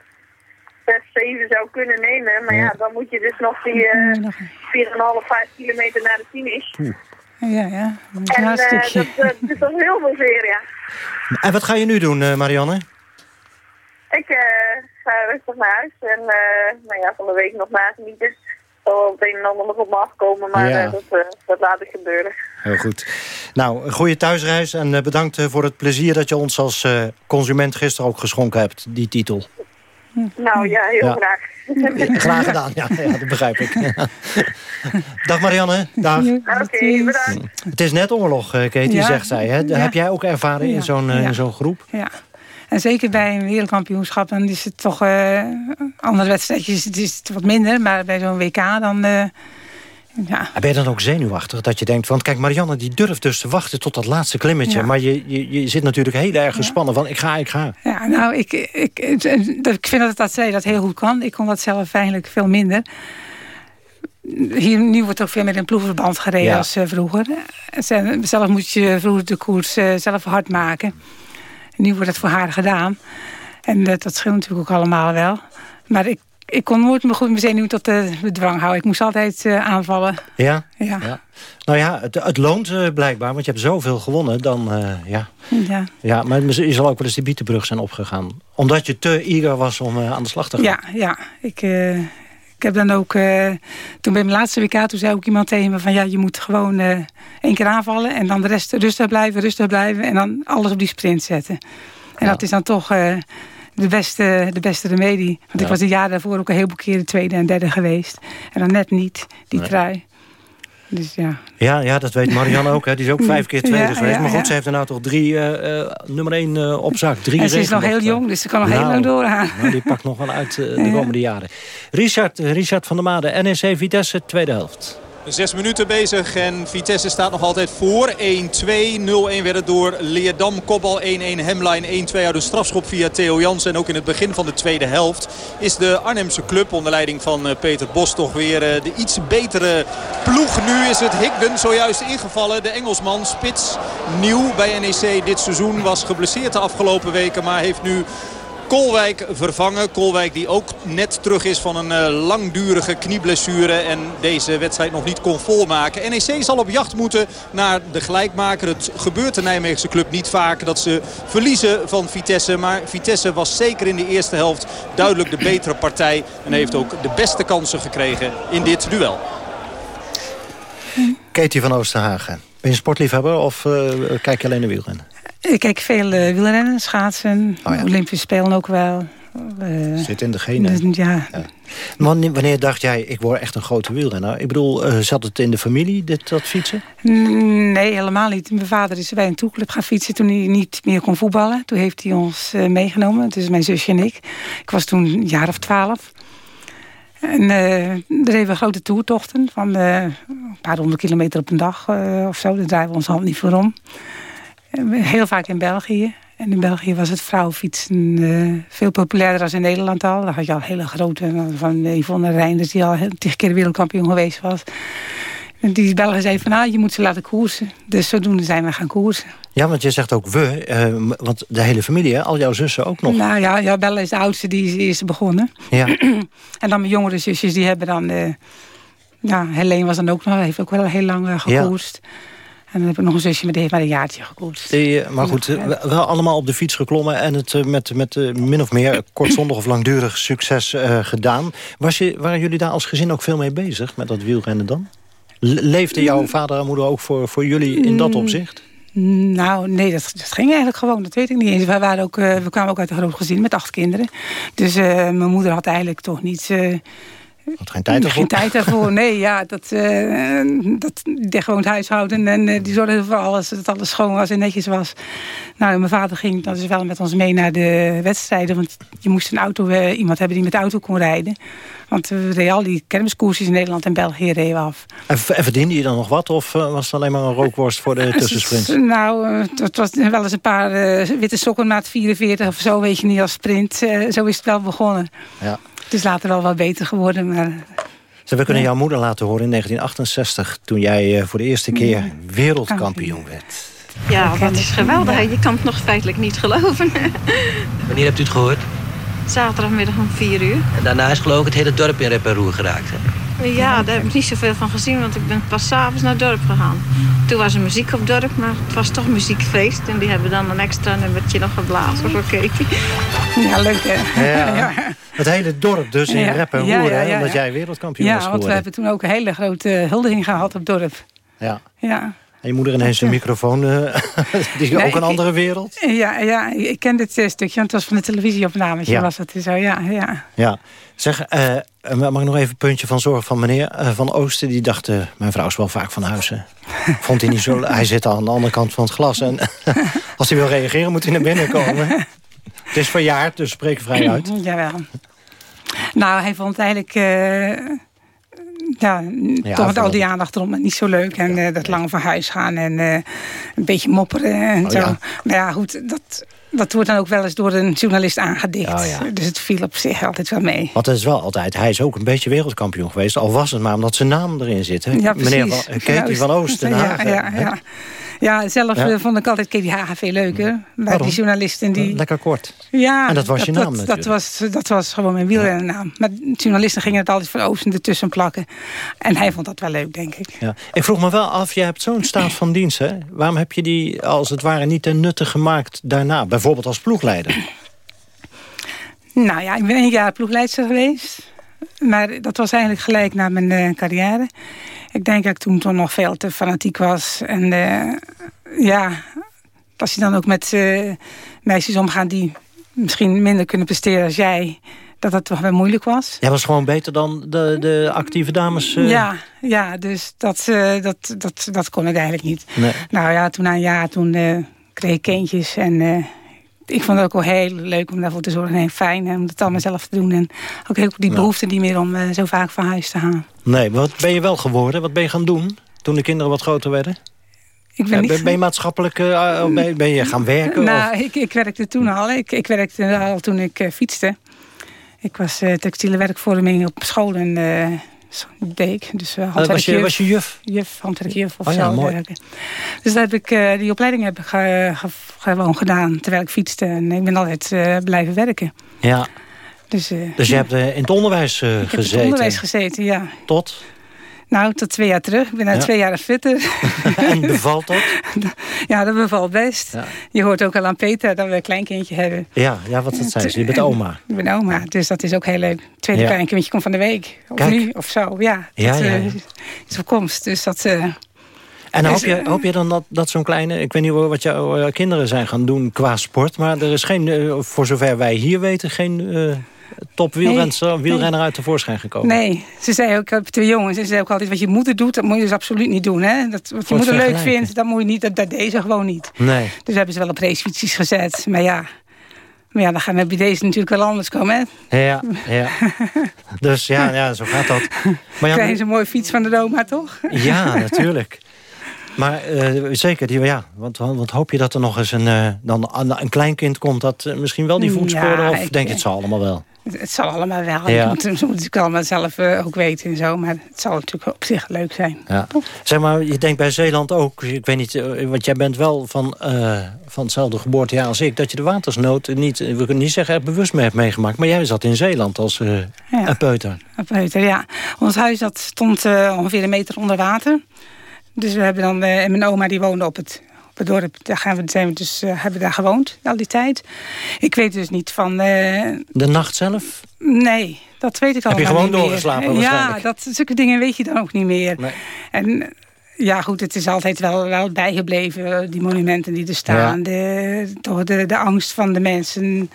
zes, zeven zou kunnen nemen. Maar ja, dan moet je dus nog die eh 4,5, 5 kilometer naar de finish. Ja, ja. Een En stukje. dat, dat is heel veel zeer, ja. En wat ga je nu doen, eh, Marianne? Ik eh, ga rustig naar huis en eh, nou ja, van de week nog nagenieten. Er zal wel het een en ander nog op me afkomen, maar Ja. eh, dat, eh, dat laat ik gebeuren. Heel goed. Nou, een goede thuisreis en eh, bedankt voor het plezier... dat je ons als eh, consument gisteren ook geschonken hebt, die titel. Nou ja, heel Ja. graag. Graag gedaan, ja, ja dat begrijp ik. Dag Marianne, dag. Oké, bedankt. Het is net oorlog, eh, Katie, Ja. zegt zij. Hè? Ja. Heb jij ook ervaren in Ja. zo'n Ja. in zo'n groep? Ja. En zeker bij een wereldkampioenschap, dan is het toch eh, andere wedstrijdjes, het is het wat minder. Maar bij zo'n WK dan, eh, ja. Ben je dan ook zenuwachtig dat je denkt... want kijk, Marianne die durft dus te wachten tot dat laatste klimmetje. Ja. Maar je, je, je zit natuurlijk heel erg gespannen van ik ga, ik ga. Ja, nou, ik, ik, ik vind dat dat zij dat heel goed kan. Ik kon dat zelf eigenlijk veel minder. Hier, nu wordt ook veel meer in ploegverband gereden Ja. als eh, vroeger. Ze- Zelf moet je vroeger de koers zelf hard maken. Nu wordt het voor haar gedaan. En dat, dat scheelt natuurlijk ook allemaal wel. Maar ik, ik kon nooit me goed mijn zenuwen tot de bedwang houden. Ik moest altijd eh, aanvallen. Ja? Ja. Nou ja, het, het loont eh, blijkbaar, want je hebt zoveel gewonnen. Dan, eh, ja. Ja. ja, maar je zal ook wel eens die Bietenbrug zijn opgegaan. Omdat je te eager was om aan de slag te gaan. Ja, ja. Ik, ik heb dan ook... eh, toen bij mijn laatste WK, toen zei ook iemand tegen me van... ja, je moet gewoon eh, één keer aanvallen... en dan de rest rustig blijven, rustig blijven... en dan alles op die sprint zetten. En dat is dan toch eh, de, beste, de beste remedie. Want ik was een jaar daarvoor ook een heleboel keren tweede en derde geweest. En dan net niet, die Nee. trui. Dus ja. Ja, ja, dat weet Marianne ook. Hè. Die is ook vijf keer tweede Ja, geweest. ja, maar goed, ja. ze heeft er nou toch drie eh, eh, nummer één eh, op zak. Drie en ze is nog heel jong, dus ze kan nog heel Nou, lang doorgaan. Nou, die pakt nog wel uit de komende jaren. Richard, Richard van der Made, NEC Vitesse, tweede helft. Zes minuten bezig en Vitesse staat nog altijd voor. 1-2, 0-1 werd door Leerdam. Kopbal 1-1, Hemline 1-2 uit een strafschop via Theo Jansen. En ook in het begin van de tweede helft is de Arnhemse club onder leiding van eh, Peter Bos toch weer eh, de iets betere ploeg. Nu is het Higden zojuist ingevallen. De Engelsman, spits, nieuw bij NEC dit seizoen. Was geblesseerd de afgelopen weken, maar heeft nu... Kolwijk vervangen. Kolwijk die ook net terug is van een eh, langdurige knieblessure. En deze wedstrijd nog niet kon volmaken. NEC zal op jacht moeten naar de gelijkmaker. Het gebeurt de Nijmeegse club niet vaak dat ze verliezen van Vitesse. Maar Vitesse was zeker in de eerste helft duidelijk de betere partij. En heeft ook de beste kansen gekregen in dit duel. Katie van Oosterhagen. Ben je sportliefhebber of eh, kijk je alleen de wielrennen? Ik kijk veel eh, wielrennen, schaatsen, Oh ja. Olympische Spelen ook wel. Eh, Zit in de genen. dus, ja, Wanneer, dacht jij, ik word echt een grote wielrenner? Ik bedoel, eh, zat het in de familie, dit, dat fietsen? Mm, Nee, helemaal niet. Mijn vader is bij een toerclub gaan fietsen toen hij niet meer kon voetballen. Toen heeft hij ons eh, meegenomen, dus mijn zusje en ik. Ik was toen een jaar of twaalf. En eh er deden we grote toertochten van eh, een paar honderd kilometer op een dag eh, of zo. Daar draaien we ons hand niet voor om. Heel vaak in België. En in België was het vrouwenfietsen eh, veel populairder dan in Nederland al. Daar had je al hele grote, eh, van Yvonne Reinders... die al tig keer wereldkampioen geweest was. En die Belgen zei van, ah, je moet ze laten koersen. Dus zodoende zijn we gaan koersen. Ja, want je zegt ook we, eh, want de hele familie, hè, al jouw zussen ook nog. Nou ja, ja, Bella is de oudste, die is de eerste begonnen. Ja. en dan mijn jongere zusjes, die hebben dan... ja, Helene was dan ook nog, heeft ook wel heel lang gekoerst. En dan heb ik nog een zusje, maar die heeft maar een jaartje gekoerst. Die, eh, maar goed, wel allemaal op de fiets geklommen... en het eh, met, met eh, min of meer kortzondig of langdurig succes gedaan. Was je, waren jullie daar als gezin ook veel mee bezig, met dat wielrennen dan? Le- Leefde jouw vader en moeder ook voor, voor jullie in dat Mm. opzicht? Nou, nee, dat, dat ging eigenlijk gewoon. Dat weet ik niet eens. We, waren ook, we kwamen ook uit een groot gezin met acht kinderen. Dus mijn moeder had eigenlijk toch niet... Had geen tijd ervoor? Geen tijd daarvoor, nee. Ja, dat, eh, dat deed gewoon het huishouden. En eh, die zorgde voor alles, dat alles schoon was en netjes was. Nou, mijn vader ging dan dus wel met ons mee naar de wedstrijden. Want je moest een auto, eh, iemand hebben die met de auto kon rijden. Want we reden al die kermiskoersjes in Nederland en België reden af. En, verdiende je dan nog wat? Of was het alleen maar een rookworst voor de tussensprint? Nou, het was wel eens een paar witte sokken maat 44 of zo, weet je niet, als sprint. Zo is het wel begonnen. Ja. Het is later wel wat beter geworden, maar... Zeg, we kunnen jouw moeder laten horen in 1968... toen jij eh, voor de eerste keer wereldkampioen werd. Ja, dat is geweldig. Je kan het nog feitelijk niet geloven. Wanneer hebt u het gehoord? Zaterdagmiddag om 4 uur. En daarna is geloof ik het hele dorp in rep en roer geraakt. Hè? Ja, daar heb ik niet zoveel van gezien, want ik ben pas s'avonds naar het dorp gegaan. Toen was er muziek op het dorp, maar het was toch muziekfeest. En die hebben dan een extra nummertje nog geblazen voor Katie. Ja, leuk hè? Ja. Het hele dorp dus in Ja. rep en Ja, roer, ja, hè, ja, omdat ja. jij wereldkampioen Ja, was want we hebben toen ook een hele grote huldiging gehad op het dorp. Ja. Ja. En je moeder ineens een microfoon, die is ook een ik- andere wereld. Ja, ja, ik ken dit eh, stukje, want het was van de televisieopname. Ja. was dat zo, ja, ja. Ja. Zeg, eh, mag ik nog even een puntje van zorg van meneer Van Oosten? Die dacht, mijn vrouw is wel vaak van huis. Vond hij niet zo... Hij zit aan de andere kant van het glas. En als hij wil reageren, moet hij naar binnen komen. Het is verjaard, dus spreek vrij uit. Jawel. Nou, hij vond eigenlijk... eh, ja, toch met al die aandacht erom niet zo leuk. En eh, dat lang van huis gaan en eh, een beetje mopperen en Oh, zo. ja. Maar ja, goed, dat, dat wordt dan ook wel eens door een journalist aangedikt. Oh, ja. Dus het viel op zich altijd wel mee. Want is wel altijd, hij is ook een beetje wereldkampioen geweest. Al was het maar omdat zijn naam erin zit. Hè? Ja, meneer van, Katie van Oosten. Ja, ja, ja. Ja zelf Ja. eh, vond ik altijd Hagen veel leuker. Maar die journalisten die... Lekker kort. Ja, En dat was je naam dat, natuurlijk. Dat was, dat was gewoon mijn wielrennernaam. Maar journalisten gingen het altijd van Oosten ertussen plakken. En hij vond dat wel leuk, denk ik. Ja. Ik vroeg me wel af, je hebt zo'n staat van dienst. Hè? Waarom heb je die als het ware niet ten nutte gemaakt daarna? Bijvoorbeeld als ploegleider. Nou ja, ik ben een jaar ploegleidster geweest. Maar dat was eigenlijk gelijk na mijn eh, carrière. Ik denk dat ik toen toch nog veel te fanatiek was. En eh, ja, als je dan ook met eh, meisjes omgaat die misschien minder kunnen presteren als jij... dat dat toch wel moeilijk was. Jij was gewoon beter dan de, de actieve dames. Ja, ja, dus dat, dat, dat, dat kon ik eigenlijk niet. Nee. Nou ja, toen na een jaar toen, kreeg ik kindjes. En ik vond het ook wel heel leuk om daarvoor te zorgen. En fijn om het allemaal zelf te doen. En ook heel die behoefte niet meer om eh, zo vaak van huis te gaan. Nee, wat ben je wel geworden? Wat ben je gaan doen toen de kinderen wat groter werden? Ik ben niet... ben, ben je maatschappelijk eh, ben, je- ben je gaan werken? nou, of? ik, ik werkte toen al. Ik, ik werkte al toen ik eh, fietste. Ik was eh, textiele werkvorming op school en eh, deed ik. Dus uh, was, je, was je juf? Juf, handwerkjuf of Oh ja, zo. mooi. dergelijke. Dus dat heb ik, eh, die opleiding heb ik ge- ge- gewoon gedaan terwijl ik fietste. En ik ben altijd eh, blijven werken. Ja, Dus, eh, dus je hebt eh, in het onderwijs eh, heb in gezeten. het onderwijs gezeten, ja. Tot? Nou, tot twee jaar terug. Ik ben na Ja. twee jaar fitter. en bevalt dat? ja, dat bevalt best. Ja. Je hoort ook al aan Peter dat we een kleinkindje hebben. Ja, ja wat dat zei ze. Je bent oma. Ik ben oma, dus dat is ook heel leuk. Tweede Ja. kleinkindje komt van de week. Of Kijk. nu, of zo. Ja, Ja, dat ja, eh, is op komst. Dus dat... eh, En hoop je, hoop je dan dat, dat zo'n kleine... Ik weet niet wat jouw eh, kinderen zijn gaan doen qua sport... maar er is geen, voor zover wij hier weten... geen topwielrenner Nee, wielrenner uit tevoorschijn gekomen. Nee, ze zei ook, ik heb twee jongens. Ze zei ook altijd, wat je moeder doet, dat moet je dus absoluut niet doen. Hè? Dat, wat je moeder leuk vindt, dat moet je niet, dat, dat deed ze gewoon niet. Nee. Dus hebben ze wel op racefietsjes gezet. Maar ja, maar ja dan gaan we bij deze natuurlijk wel anders komen. Hè? Ja, ja. Dus ja, ja, zo gaat dat. Maar ja, Krijgen ze een mooie fiets van de oma, toch? Ja, natuurlijk. Maar eh, zeker, die, ja, want, want hoop je dat er nog eens een, eh, dan een, kleinkind komt... dat eh, misschien wel die voetsporen, Ja, of ik- denk je het zal allemaal wel? Het, zal allemaal wel. Ja. Je moet, natuurlijk allemaal zelf eh, ook weten en zo. Maar het zal natuurlijk op zich leuk zijn. Ja. Zeg maar, je denkt bij Zeeland ook, ik weet niet, eh, want jij bent wel van, eh, van hetzelfde geboortejaar als ik, dat je de watersnood niet, we kunnen niet zeggen, er bewust mee hebt meegemaakt, maar jij zat in Zeeland als eh Ja. een peuter. Op Heuter, ja. Ons huis dat stond ongeveer een meter onder water. Dus we hebben dan, en mijn oma die woonde op het dorp. Daar gaan we, zijn we dus, eh, hebben daar gewoond al die tijd. Ik weet dus niet van... eh, De nacht zelf? nee, dat weet ik Heb je gewoon doorgeslapen Ja, dat, zulke dingen weet je dan ook niet meer. En ja, goed, het is altijd wel, wel bijgebleven, die monumenten die er staan. De, toch de, de angst van de mensen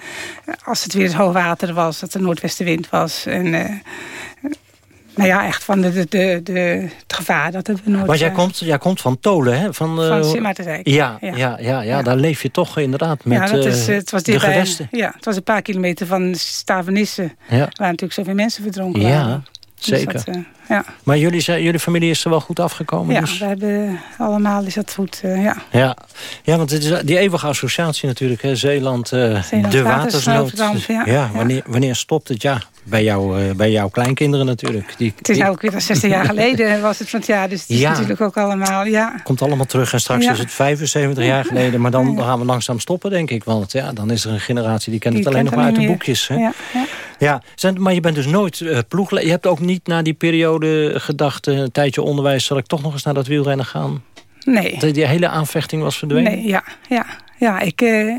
als het weer hoogwater was, dat er noordwestenwind was. En, eh, nou ja, echt van de, de, de, de, het gevaar dat het nooit... Want jij eh, komt, jij komt van Tolen, hè? Van, eh, Van Sint Maartensdijk, Ja, ja. ja. Ja, ja, daar leef je toch inderdaad met ja, dat is, eh, het was de gewesten. Ja, het was een paar kilometer van Stavenisse. Ja. Waar natuurlijk zoveel mensen verdronken Ja, waren. Dus zeker. dat, eh, ja, Maar jullie, zijn, jullie familie is er wel goed afgekomen? ja dus? we hebben allemaal is dat goed. eh, ja. Ja. ja, want het is die eeuwige associatie natuurlijk. Hè? Zeeland, eh, Zeeland, de watersnood. ja. ja, wanneer, wanneer stopt het? Ja, bij, jou, eh, bij jouw kleinkinderen natuurlijk. Die, Het is die ook weer al 60 jaar geleden was het van het jaar. Dus het is Ja. natuurlijk ook allemaal... Ja. komt allemaal terug. En straks Ja. is het 75 jaar geleden. Maar dan, gaan we langzaam stoppen, denk ik. Want ja, dan is er een generatie die kent Die het alleen kent nog maar uit de boekjes. Hè? Ja, maar je bent dus nooit eh ploeg. Je hebt ook niet na die periode gedacht... eh, een tijdje onderwijs, zal ik toch nog eens naar dat wielrennen gaan? Nee. Die, die hele aanvechting was verdwenen? Nee, ja, ja. Ja, ik, eh,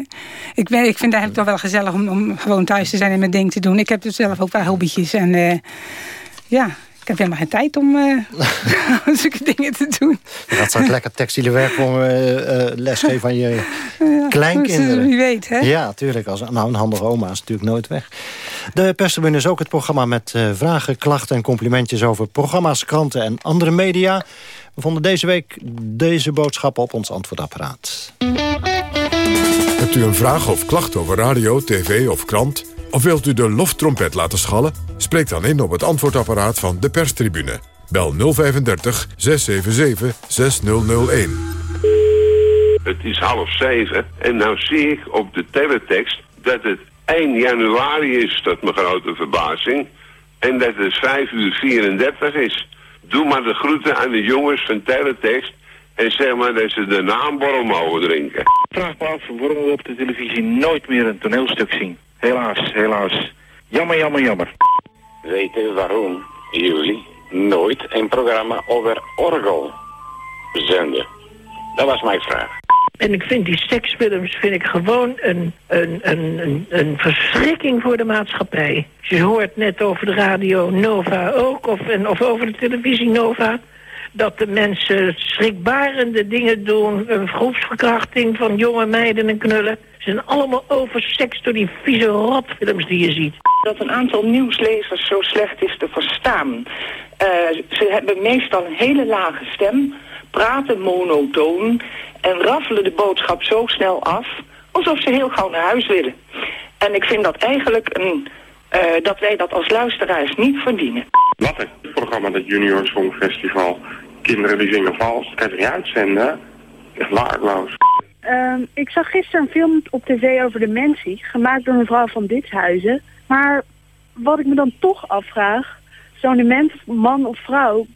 ik, ben, ik vind het eigenlijk toch wel gezellig om, om gewoon thuis te zijn en mijn ding te doen. Ik heb dus zelf ook wel hobbytjes. En ja, ik heb helemaal geen tijd om eh zulke dingen te doen. Je gaat straks lekker textiele werk voor eh, eh, lesgeven aan je kleinkinderen. dus wie weet, hè? Ja, natuurlijk. Als, nou, een handige oma is natuurlijk nooit weg. De Perstribune is ook het programma met eh, vragen, klachten en complimentjes... over programma's, kranten en andere media. We vonden deze week deze boodschappen op ons antwoordapparaat. Hebt u een vraag of klacht over radio, tv of krant? Of wilt u de loftrompet laten schallen? Spreek dan in op het antwoordapparaat van de perstribune. Bel 035 677 6001. Het is half zeven en nou zie ik op de teletext dat het 1 januari is tot mijn grote verbazing. En dat het 5 uur 34 is. Doe maar de groeten aan de jongens van teletext en zeg maar dat ze de naamborrel mogen drinken. Vraag me af waarom we op de televisie nooit meer een toneelstuk zien. Helaas, helaas. Jammer, jammer, jammer. weten waarom jullie nooit een programma over orgel zenden? Dat was mijn vraag. En ik vind die seksfilms vind ik gewoon een, een, een, een, een verschrikking voor de maatschappij. Je hoort net over de radio Nova ook, of, en, of over de televisie Nova... dat de mensen schrikbarende dingen doen. Een groepsverkrachting van jonge meiden en knullen. Ze zijn allemaal oversext door die vieze rotfilms die je ziet. dat een aantal nieuwslezers zo slecht is te verstaan. Eh, ze hebben meestal een hele lage stem, praten monotoon en raffelen de boodschap zo snel af alsof ze heel gauw naar huis willen. En ik vind dat eigenlijk een, eh, dat wij dat als luisteraars niet verdienen. Wat het programma, dat Junior Songfestival, kinderen die zingen vals, kan je niet uitzenden? Echt waardeloos. Ehm, ik zag gisteren een film op tv over dementie, gemaakt door mevrouw van Ditshuizen. Maar wat ik me dan toch afvraag, zo'n dement man of vrouw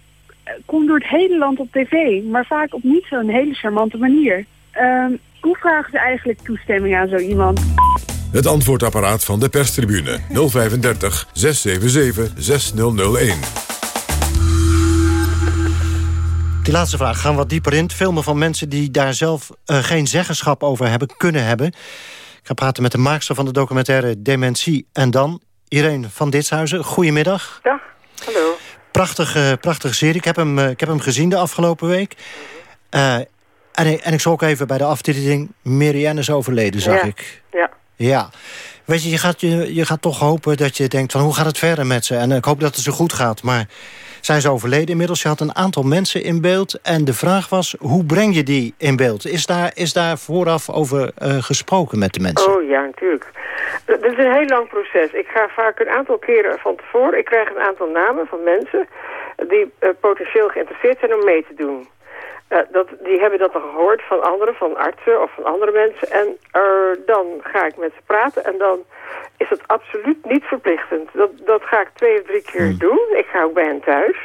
eh, komt door het hele land op tv, maar vaak op niet zo'n hele charmante manier. Ehm, hoe vragen ze eigenlijk toestemming aan zo iemand? Het antwoordapparaat van de perstribune 035 677 6001. Die laatste vraag gaan wat dieper in. Filmen van mensen die daar zelf eh, geen zeggenschap over hebben kunnen hebben. Ik ga praten met de maakster van de documentaire Dementie en dan... Irene van Ditshuizen. Goedemiddag. Dag, hallo. Prachtige, prachtige serie. Ik heb, hem, eh, ik heb hem gezien de afgelopen week. Eh, en, ik- en ik zag ook even bij de aftiteling... Marianne is overleden, zag ja. ik. Ja. Ja. Weet je, je gaat, je, je gaat toch hopen dat je denkt van hoe gaat het verder met ze? En ik hoop dat het zo goed gaat. Maar zijn ze overleden inmiddels? Je had een aantal mensen in beeld. En de vraag was, hoe breng je die in beeld? Is daar, is daar vooraf over eh, gesproken met de mensen? Oh ja, natuurlijk. Dat is een heel lang proces. Ik ga vaak een aantal keren van tevoren. Ik krijg een aantal namen van mensen die eh, potentieel geïnteresseerd zijn om mee te doen. Eh, dat, die hebben dat al gehoord van anderen, van artsen of van andere mensen. En dan ga ik met ze praten en dan is het absoluut niet verplichtend. Dat, dat ga ik twee of drie keer doen. Ik ga ook bij hen thuis.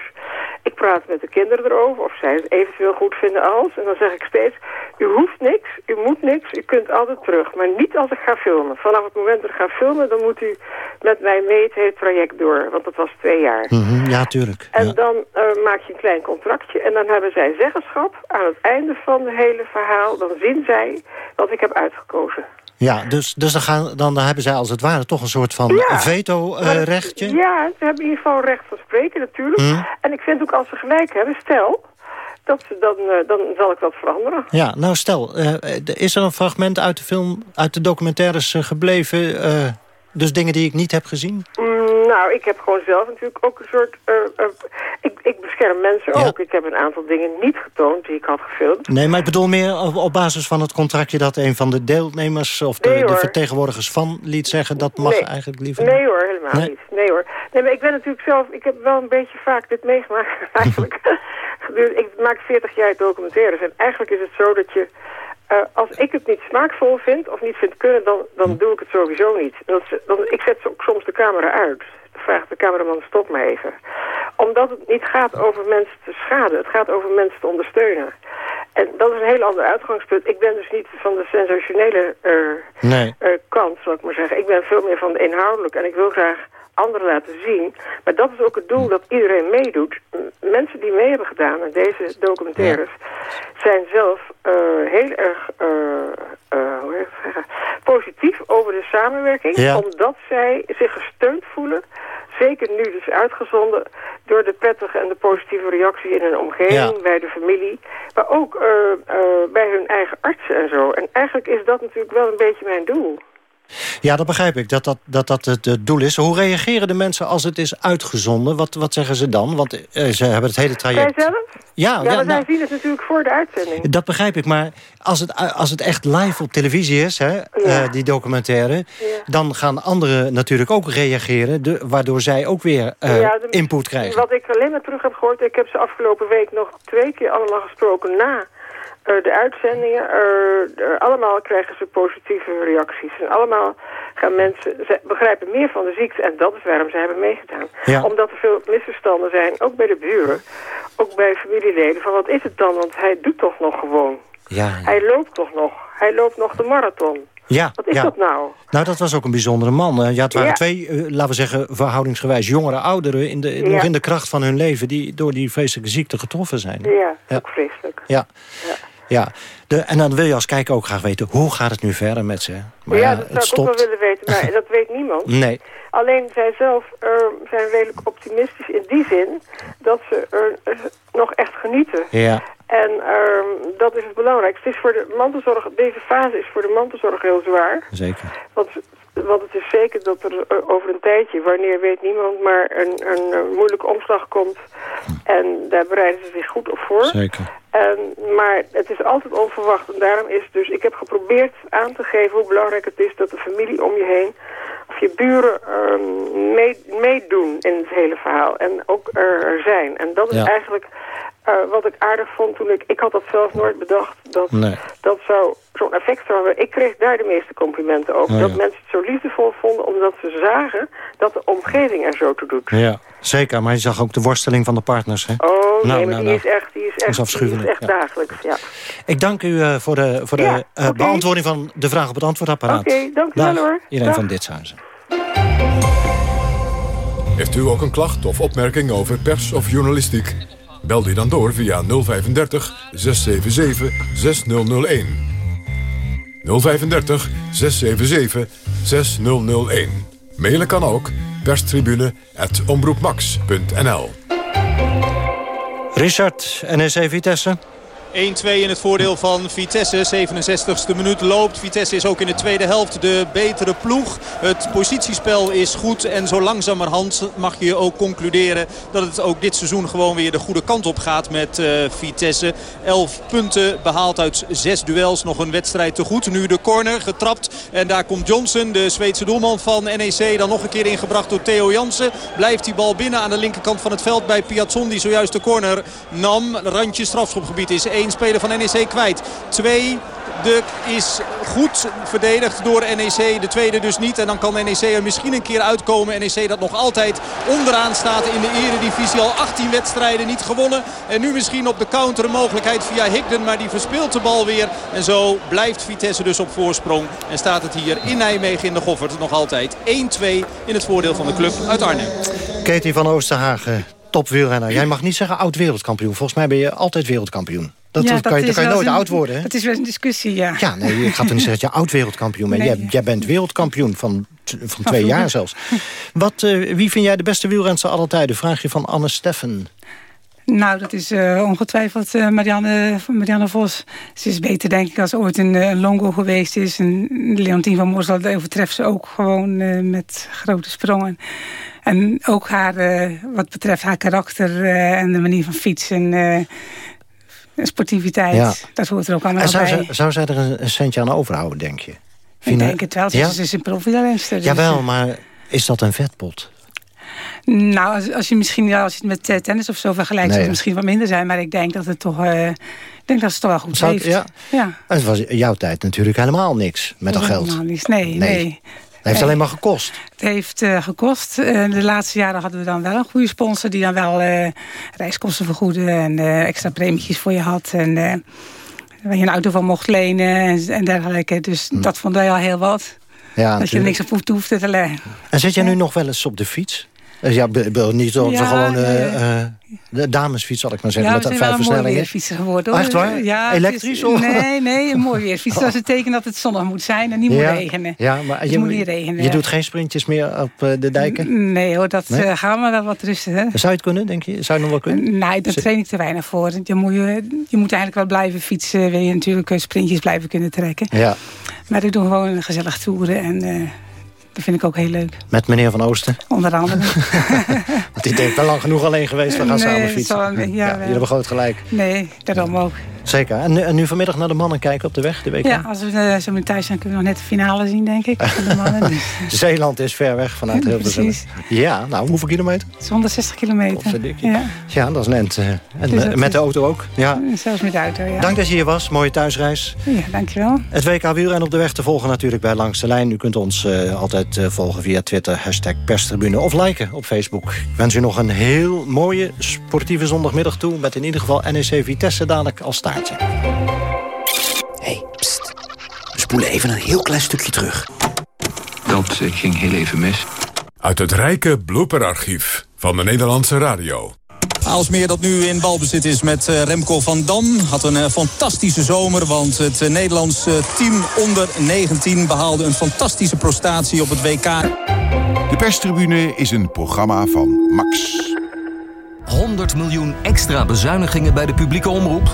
Ik praat met de kinderen erover of zij het eventueel goed vinden als. En dan zeg ik steeds, u hoeft niks, u moet niks, u kunt altijd terug. Maar niet als ik ga filmen. Vanaf het moment dat ik ga filmen, dan moet u met mij mee het hele traject door. Want dat was twee jaar. Mhm, ja, tuurlijk. En dan eh, maak je een klein contractje en dan hebben zij zeggenschap. Aan het einde van het hele verhaal, dan zien zij wat ik heb uitgekozen. Ja, dus, dus dan, gaan, dan hebben zij als het ware toch een soort van Ja. veto-rechtje. Ja, ze hebben in ieder geval recht van spreken natuurlijk. Hm. En ik vind ook als ze gelijk hebben, stel, dat dan, eh, dan zal ik dat veranderen. Ja, nou stel, eh, eh, is er een fragment uit de film, uit de documentaires gebleven... dus dingen die ik niet heb gezien? Mm, nou, ik heb gewoon zelf natuurlijk ook een soort... eh, eh, ik, ik bescherm mensen Ja. ook. Ik heb een aantal dingen niet getoond die ik had gefilmd. Nee, maar ik bedoel meer op, op basis van het contractje... dat een van de deelnemers of de, Nee, de hoor. vertegenwoordigers van liet zeggen... dat mag Nee. eigenlijk liever Nee hoor, helemaal Nee. niet. Nee hoor. Nee, maar ik ben natuurlijk zelf... Ik heb wel een beetje vaak dit meegemaakt eigenlijk. Gedurende- ik maak 40 jaar documentaires. En eigenlijk is het zo dat je... eh, als ik het niet smaakvol vind of niet vind kunnen, dan, dan doe ik het sowieso niet. Dat, dan, ik zet ook soms de camera uit. Dan vraagt de cameraman, stop maar even. Omdat het niet gaat over mensen te schaden. Het gaat over mensen te ondersteunen. En dat is een heel ander uitgangspunt. Ik ben dus niet van de sensationele Nee. eh, kant, zal ik maar zeggen. Ik ben veel meer van de inhoudelijk en ik wil graag anderen laten zien. Maar dat is ook het doel dat iedereen meedoet. Mensen die mee hebben gedaan aan deze documentaires... zijn zelf eh, heel erg eh, eh, hoe zeggen, positief over de samenwerking. Ja. Omdat zij zich gesteund voelen. Zeker nu dus uitgezonden door de prettige en de positieve reactie in hun omgeving, Ja. bij de familie. Maar ook bij hun eigen artsen en zo. En eigenlijk is dat natuurlijk wel een beetje mijn doel. Ja, dat begrijp ik, dat dat, dat, dat het, het doel is. Hoe reageren de mensen als het is uitgezonden? Wat, wat zeggen ze dan? Want eh, ze hebben het hele traject... Zij zelf? Ja, ja, ja, maar nou- zij zien het natuurlijk voor de uitzending. Dat begrijp ik, maar als het, als het echt live op televisie is, hè, eh, die documentaire... dan gaan anderen natuurlijk ook reageren... De, waardoor zij ook weer eh, de- input krijgen. Wat ik alleen maar terug heb gehoord, ik heb ze afgelopen week nog twee keer allemaal gesproken na de uitzendingen. Eh, eh, allemaal krijgen ze positieve reacties. En allemaal gaan mensen, ze begrijpen meer van de ziekte en dat is waarom ze hebben meegedaan. Ja. Omdat er veel misverstanden zijn, ook bij de buren, ook bij familieleden, van wat is het dan? Want hij doet toch nog gewoon. Ja, Hij loopt toch nog. Hij loopt nog de marathon. ja, Wat is ja. dat nou? Nou, dat was ook een bijzondere man. Eh, Ja, het waren Ja. twee, eh, laten we zeggen, verhoudingsgewijs jongere ouderen... In de, Ja. nog in de kracht van hun leven... die door die vreselijke ziekte getroffen zijn. Ja, Ja. ook vreselijk. Ja. Ja. De, en dan wil je als kijker ook graag weten... hoe gaat het nu verder met ze? Maar ja, dat zou het ik ook wel willen weten, maar dat weet niemand. Nee. Alleen zij zelf eh, zijn redelijk optimistisch in die zin dat ze er eh, nog echt genieten. Ja. En ehm, dat is het belangrijkste. Het is voor de mantelzorg, deze fase is voor de mantelzorg heel zwaar. Zeker. Want, want het is zeker dat er eh, over een tijdje, wanneer weet niemand, maar een, een, moeilijke omslag komt. En daar bereiden ze zich goed op voor. Zeker. En, maar het is altijd onverwacht. En daarom is dus, ik heb geprobeerd aan te geven hoe belangrijk het is dat de familie om je heen, of je buren ehm, mee- meedoen in het hele verhaal. En ook er, er zijn. En dat is Ja. eigenlijk eh, wat ik aardig vond toen ik, ik had dat zelf nooit bedacht, dat Nee. dat zou zo'n effect zou hebben. Ik kreeg daar de meeste complimenten over. Oh, dat ja. mensen het zo liefdevol vonden, omdat ze zagen dat de omgeving er zo toe doet. Ja, zeker. Maar je zag ook de worsteling van de partners. Hè? Oh, nee, Nou, maar nou, die nou. is echt, die is echt, die afschuwelijk, is echt ja. dagelijks, ja. Ik dank u eh, voor de, voor de Ja, eh, beantwoording van de vraag op het antwoordapparaat. Oké, dank u wel, hoor. Iedereen van Ditshuizen. Heeft u ook een klacht of opmerking over pers of journalistiek? Bel die dan door via 035 677 6001. 035 677 6001. Mailen kan ook perstribune.omroepmax.nl Richard, NEC Vitesse. 1-2 in het voordeel van Vitesse. 67ste minuut loopt. Vitesse is ook in de tweede helft de betere ploeg. Het positiespel is goed. En zo langzamerhand mag je ook concluderen dat het ook dit seizoen gewoon weer de goede kant op gaat met eh, Vitesse. 11 punten behaald uit zes duels. Nog een wedstrijd te goed. Nu de corner getrapt. En daar komt Johnson, de Zweedse doelman van NEC. Dan nog een keer ingebracht door Theo Jansen. Blijft die bal binnen aan de linkerkant van het veld bij Piazzon. Die zojuist de corner nam. Randje strafschopgebied is één speler van NEC kwijt. Twee de is goed verdedigd door NEC. De tweede dus niet. En dan kan NEC er misschien een keer uitkomen. NEC dat nog altijd onderaan staat in de eredivisie. Al 18 wedstrijden niet gewonnen. En nu misschien op de counter een mogelijkheid via Higden. Maar die verspeelt de bal weer. En zo blijft Vitesse dus op voorsprong. En staat het hier in Nijmegen in de Goffert nog altijd 1-2 in het voordeel van de club uit Arnhem. Katie van Oosterhagen, topwielrenner. Jij mag niet zeggen oud-wereldkampioen. Volgens mij ben je altijd wereldkampioen. Dat, Ja, dat kan je, dan kan je wel nooit een- oud worden, hè? Dat is wel een discussie, ja. Ja, nee, je gaat er niet zeggen dat je oud-wereldkampioen bent. Nee. Jij, jij bent wereldkampioen van, van twee jaar zelfs. Wat, eh, wie vind jij de beste wielrenster aller tijden? Vraag je van Anne Steffen. Nou, dat is eh, ongetwijfeld eh, Marianne, Marianne Vos. Ze is beter, denk ik, als ooit een Longo geweest is. En Leontien van Moorsel dat overtreft ze ook gewoon met grote sprongen. En ook haar, wat betreft haar karakter en de manier van fietsen... sportiviteit, Ja. dat hoort er ook allemaal En zou, bij. ze, zou zij er een, een centje aan overhouden, denk je? Ik denk het wel. Ze Ja? is, ze is een profielrenster. dus, Jawel, eh, maar is dat een vetpot? Nou, als, als je misschien ja, als je het met eh, tennis of zo vergelijkt, Nee, zou ja. het misschien wat minder zijn. Maar ik denk dat het toch, eh, ik denk dat het toch wel goed Zou- heeft. ja? ja. Het was jouw tijd natuurlijk helemaal niks met dat geld. helemaal niets. Nee, nee. Het heeft Nee. alleen maar gekost. Het heeft eh, gekost. Eh, de laatste jaren hadden we dan wel een goede sponsor... die dan wel eh, reiskosten vergoedde en extra premietjes voor je had. En waar je een auto van mocht lenen en, en dergelijke. Dus dat vond wij al heel wat. Hm. Ja, dat je niks op hoefde te leggen. En zit jij nu nog wel eens op de fiets? Dus ja, niet op Ja, gewoon eh, de damesfiets, zal ik maar zeggen. ja, dat vijf een versnellingen. weerfietser geworden. Oh, hoor. echt waar? Ja, Elektrisch? is-? Nee, nee, een mooi weerfiets. Dat is het teken dat het zonnig moet zijn en niet moet ja. regenen. Ja, maar Het je, moet niet regenen. je doet geen sprintjes meer op eh, de dijken? Nee hoor, dat Nee? eh, gaan we wel wat rusten. Hè? Zou je het kunnen, denk je? Zou je nog wel kunnen? Nee, daar train ik te weinig voor. Je moet, je, je moet eigenlijk wel blijven fietsen. Wil je natuurlijk sprintjes blijven kunnen trekken. Ja, Maar ik doe gewoon gezellig toeren. En dat vind ik ook heel leuk. met meneer Van Oosten. Onder andere. Want die denkt wel lang genoeg alleen geweest. We gaan Nee, samen fietsen. zal- ja, ja, jullie hebben groot gelijk. Nee, daarom ook. Zeker. En, nu- en nu vanmiddag naar de mannen kijken op de weg, de WK? Ja, als we eh, zo meteen thuis zijn, kunnen we nog net de finale zien, denk ik. Van de mannen. Dus, Zeeland is ver weg vanuit Ja, Hilversum. precies. Ja, nou, hoeveel kilometer? het is 160 kilometer. Ja, Ja, dat is een end. eh, En Dus met is- de auto ook. Ja. zelfs met de auto, ja. Dank dat je hier was. Mooie thuisreis. Ja, dankjewel. Het WK wielrennen op de weg te volgen natuurlijk bij Langs de Lijn. U kunt ons eh, altijd eh, volgen via Twitter, hashtag perstribune of liken op Facebook. Ik wens u nog een heel mooie sportieve zondagmiddag toe... met in ieder geval NEC Vitesse dadelijk als staartje. We spoelen even een heel klein stukje terug. Dat ging heel even mis. Uit het rijke blooperarchief van de Nederlandse radio. Aalsmeer dat nu in balbezit is met eh, Remco van Dam. Had een eh, fantastische zomer, want het eh, Nederlands eh, team onder 19 behaalde een fantastische prestatie op het WK. De perstribune is een programma van Max. 100 miljoen extra bezuinigingen bij de publieke omroep?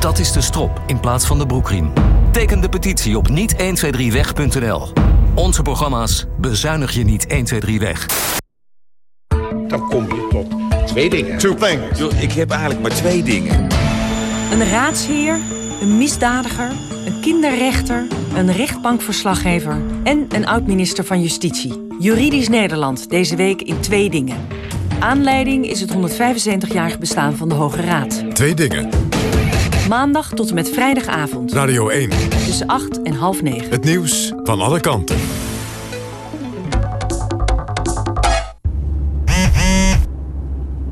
Dat is de strop in plaats van de broekriem. Teken de petitie op niet123weg.nl. Onze programma's bezuinig je niet 123 weg. Dan kom je tot twee dingen. Two things. Ik heb eigenlijk maar twee dingen. Een raadsheer, een misdadiger, een kinderrechter, een rechtbankverslaggever en een oud-minister van Justitie. Juridisch Nederland, deze week in twee dingen. Aanleiding is het 175-jarig bestaan van de Hoge Raad. Twee dingen. Maandag tot en met vrijdagavond. Radio 1. Tussen 8 en half 9. Het nieuws van alle kanten.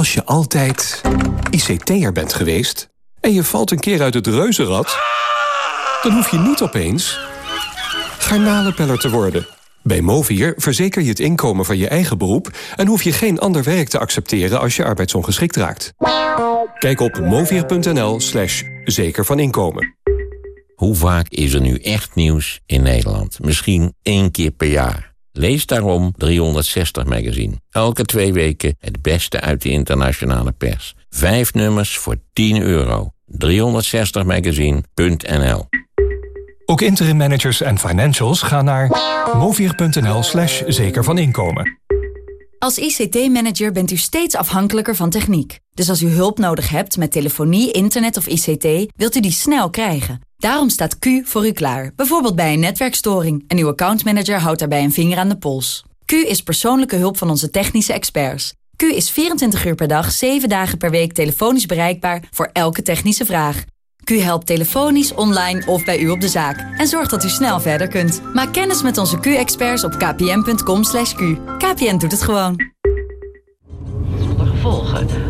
Als je altijd ICT'er bent geweest en je valt een keer uit het reuzenrad... dan hoef je niet opeens garnalenpeller te worden. Bij Movier verzeker je het inkomen van je eigen beroep... en hoef je geen ander werk te accepteren als je arbeidsongeschikt raakt. Kijk op movier.nl slash zeker van inkomen. Hoe vaak is er nu echt nieuws in Nederland? Misschien één keer per jaar. Lees daarom 360 Magazine. Elke twee weken het beste uit de internationale pers. Vijf nummers voor 10 euro. 360magazine.nl Ook interim managers en financials gaan naar movier.nl slash zeker van inkomen. Als ICT-manager bent u steeds afhankelijker van techniek. Dus als u hulp nodig hebt met telefonie, internet of ICT, wilt u die snel krijgen. Daarom staat Q voor u klaar, bijvoorbeeld bij een netwerkstoring. En uw accountmanager houdt daarbij een vinger aan de pols. Q is persoonlijke hulp van onze technische experts. Q is 24 uur per dag, 7 dagen per week telefonisch bereikbaar voor elke technische vraag. Q helpt telefonisch, online of bij u op de zaak. En zorgt dat u snel verder kunt. Maak kennis met onze Q-experts op kpn.com. /q. KPN doet het gewoon. Zonder gevolgen.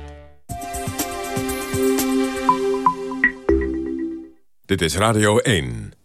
Dit is Radio 1.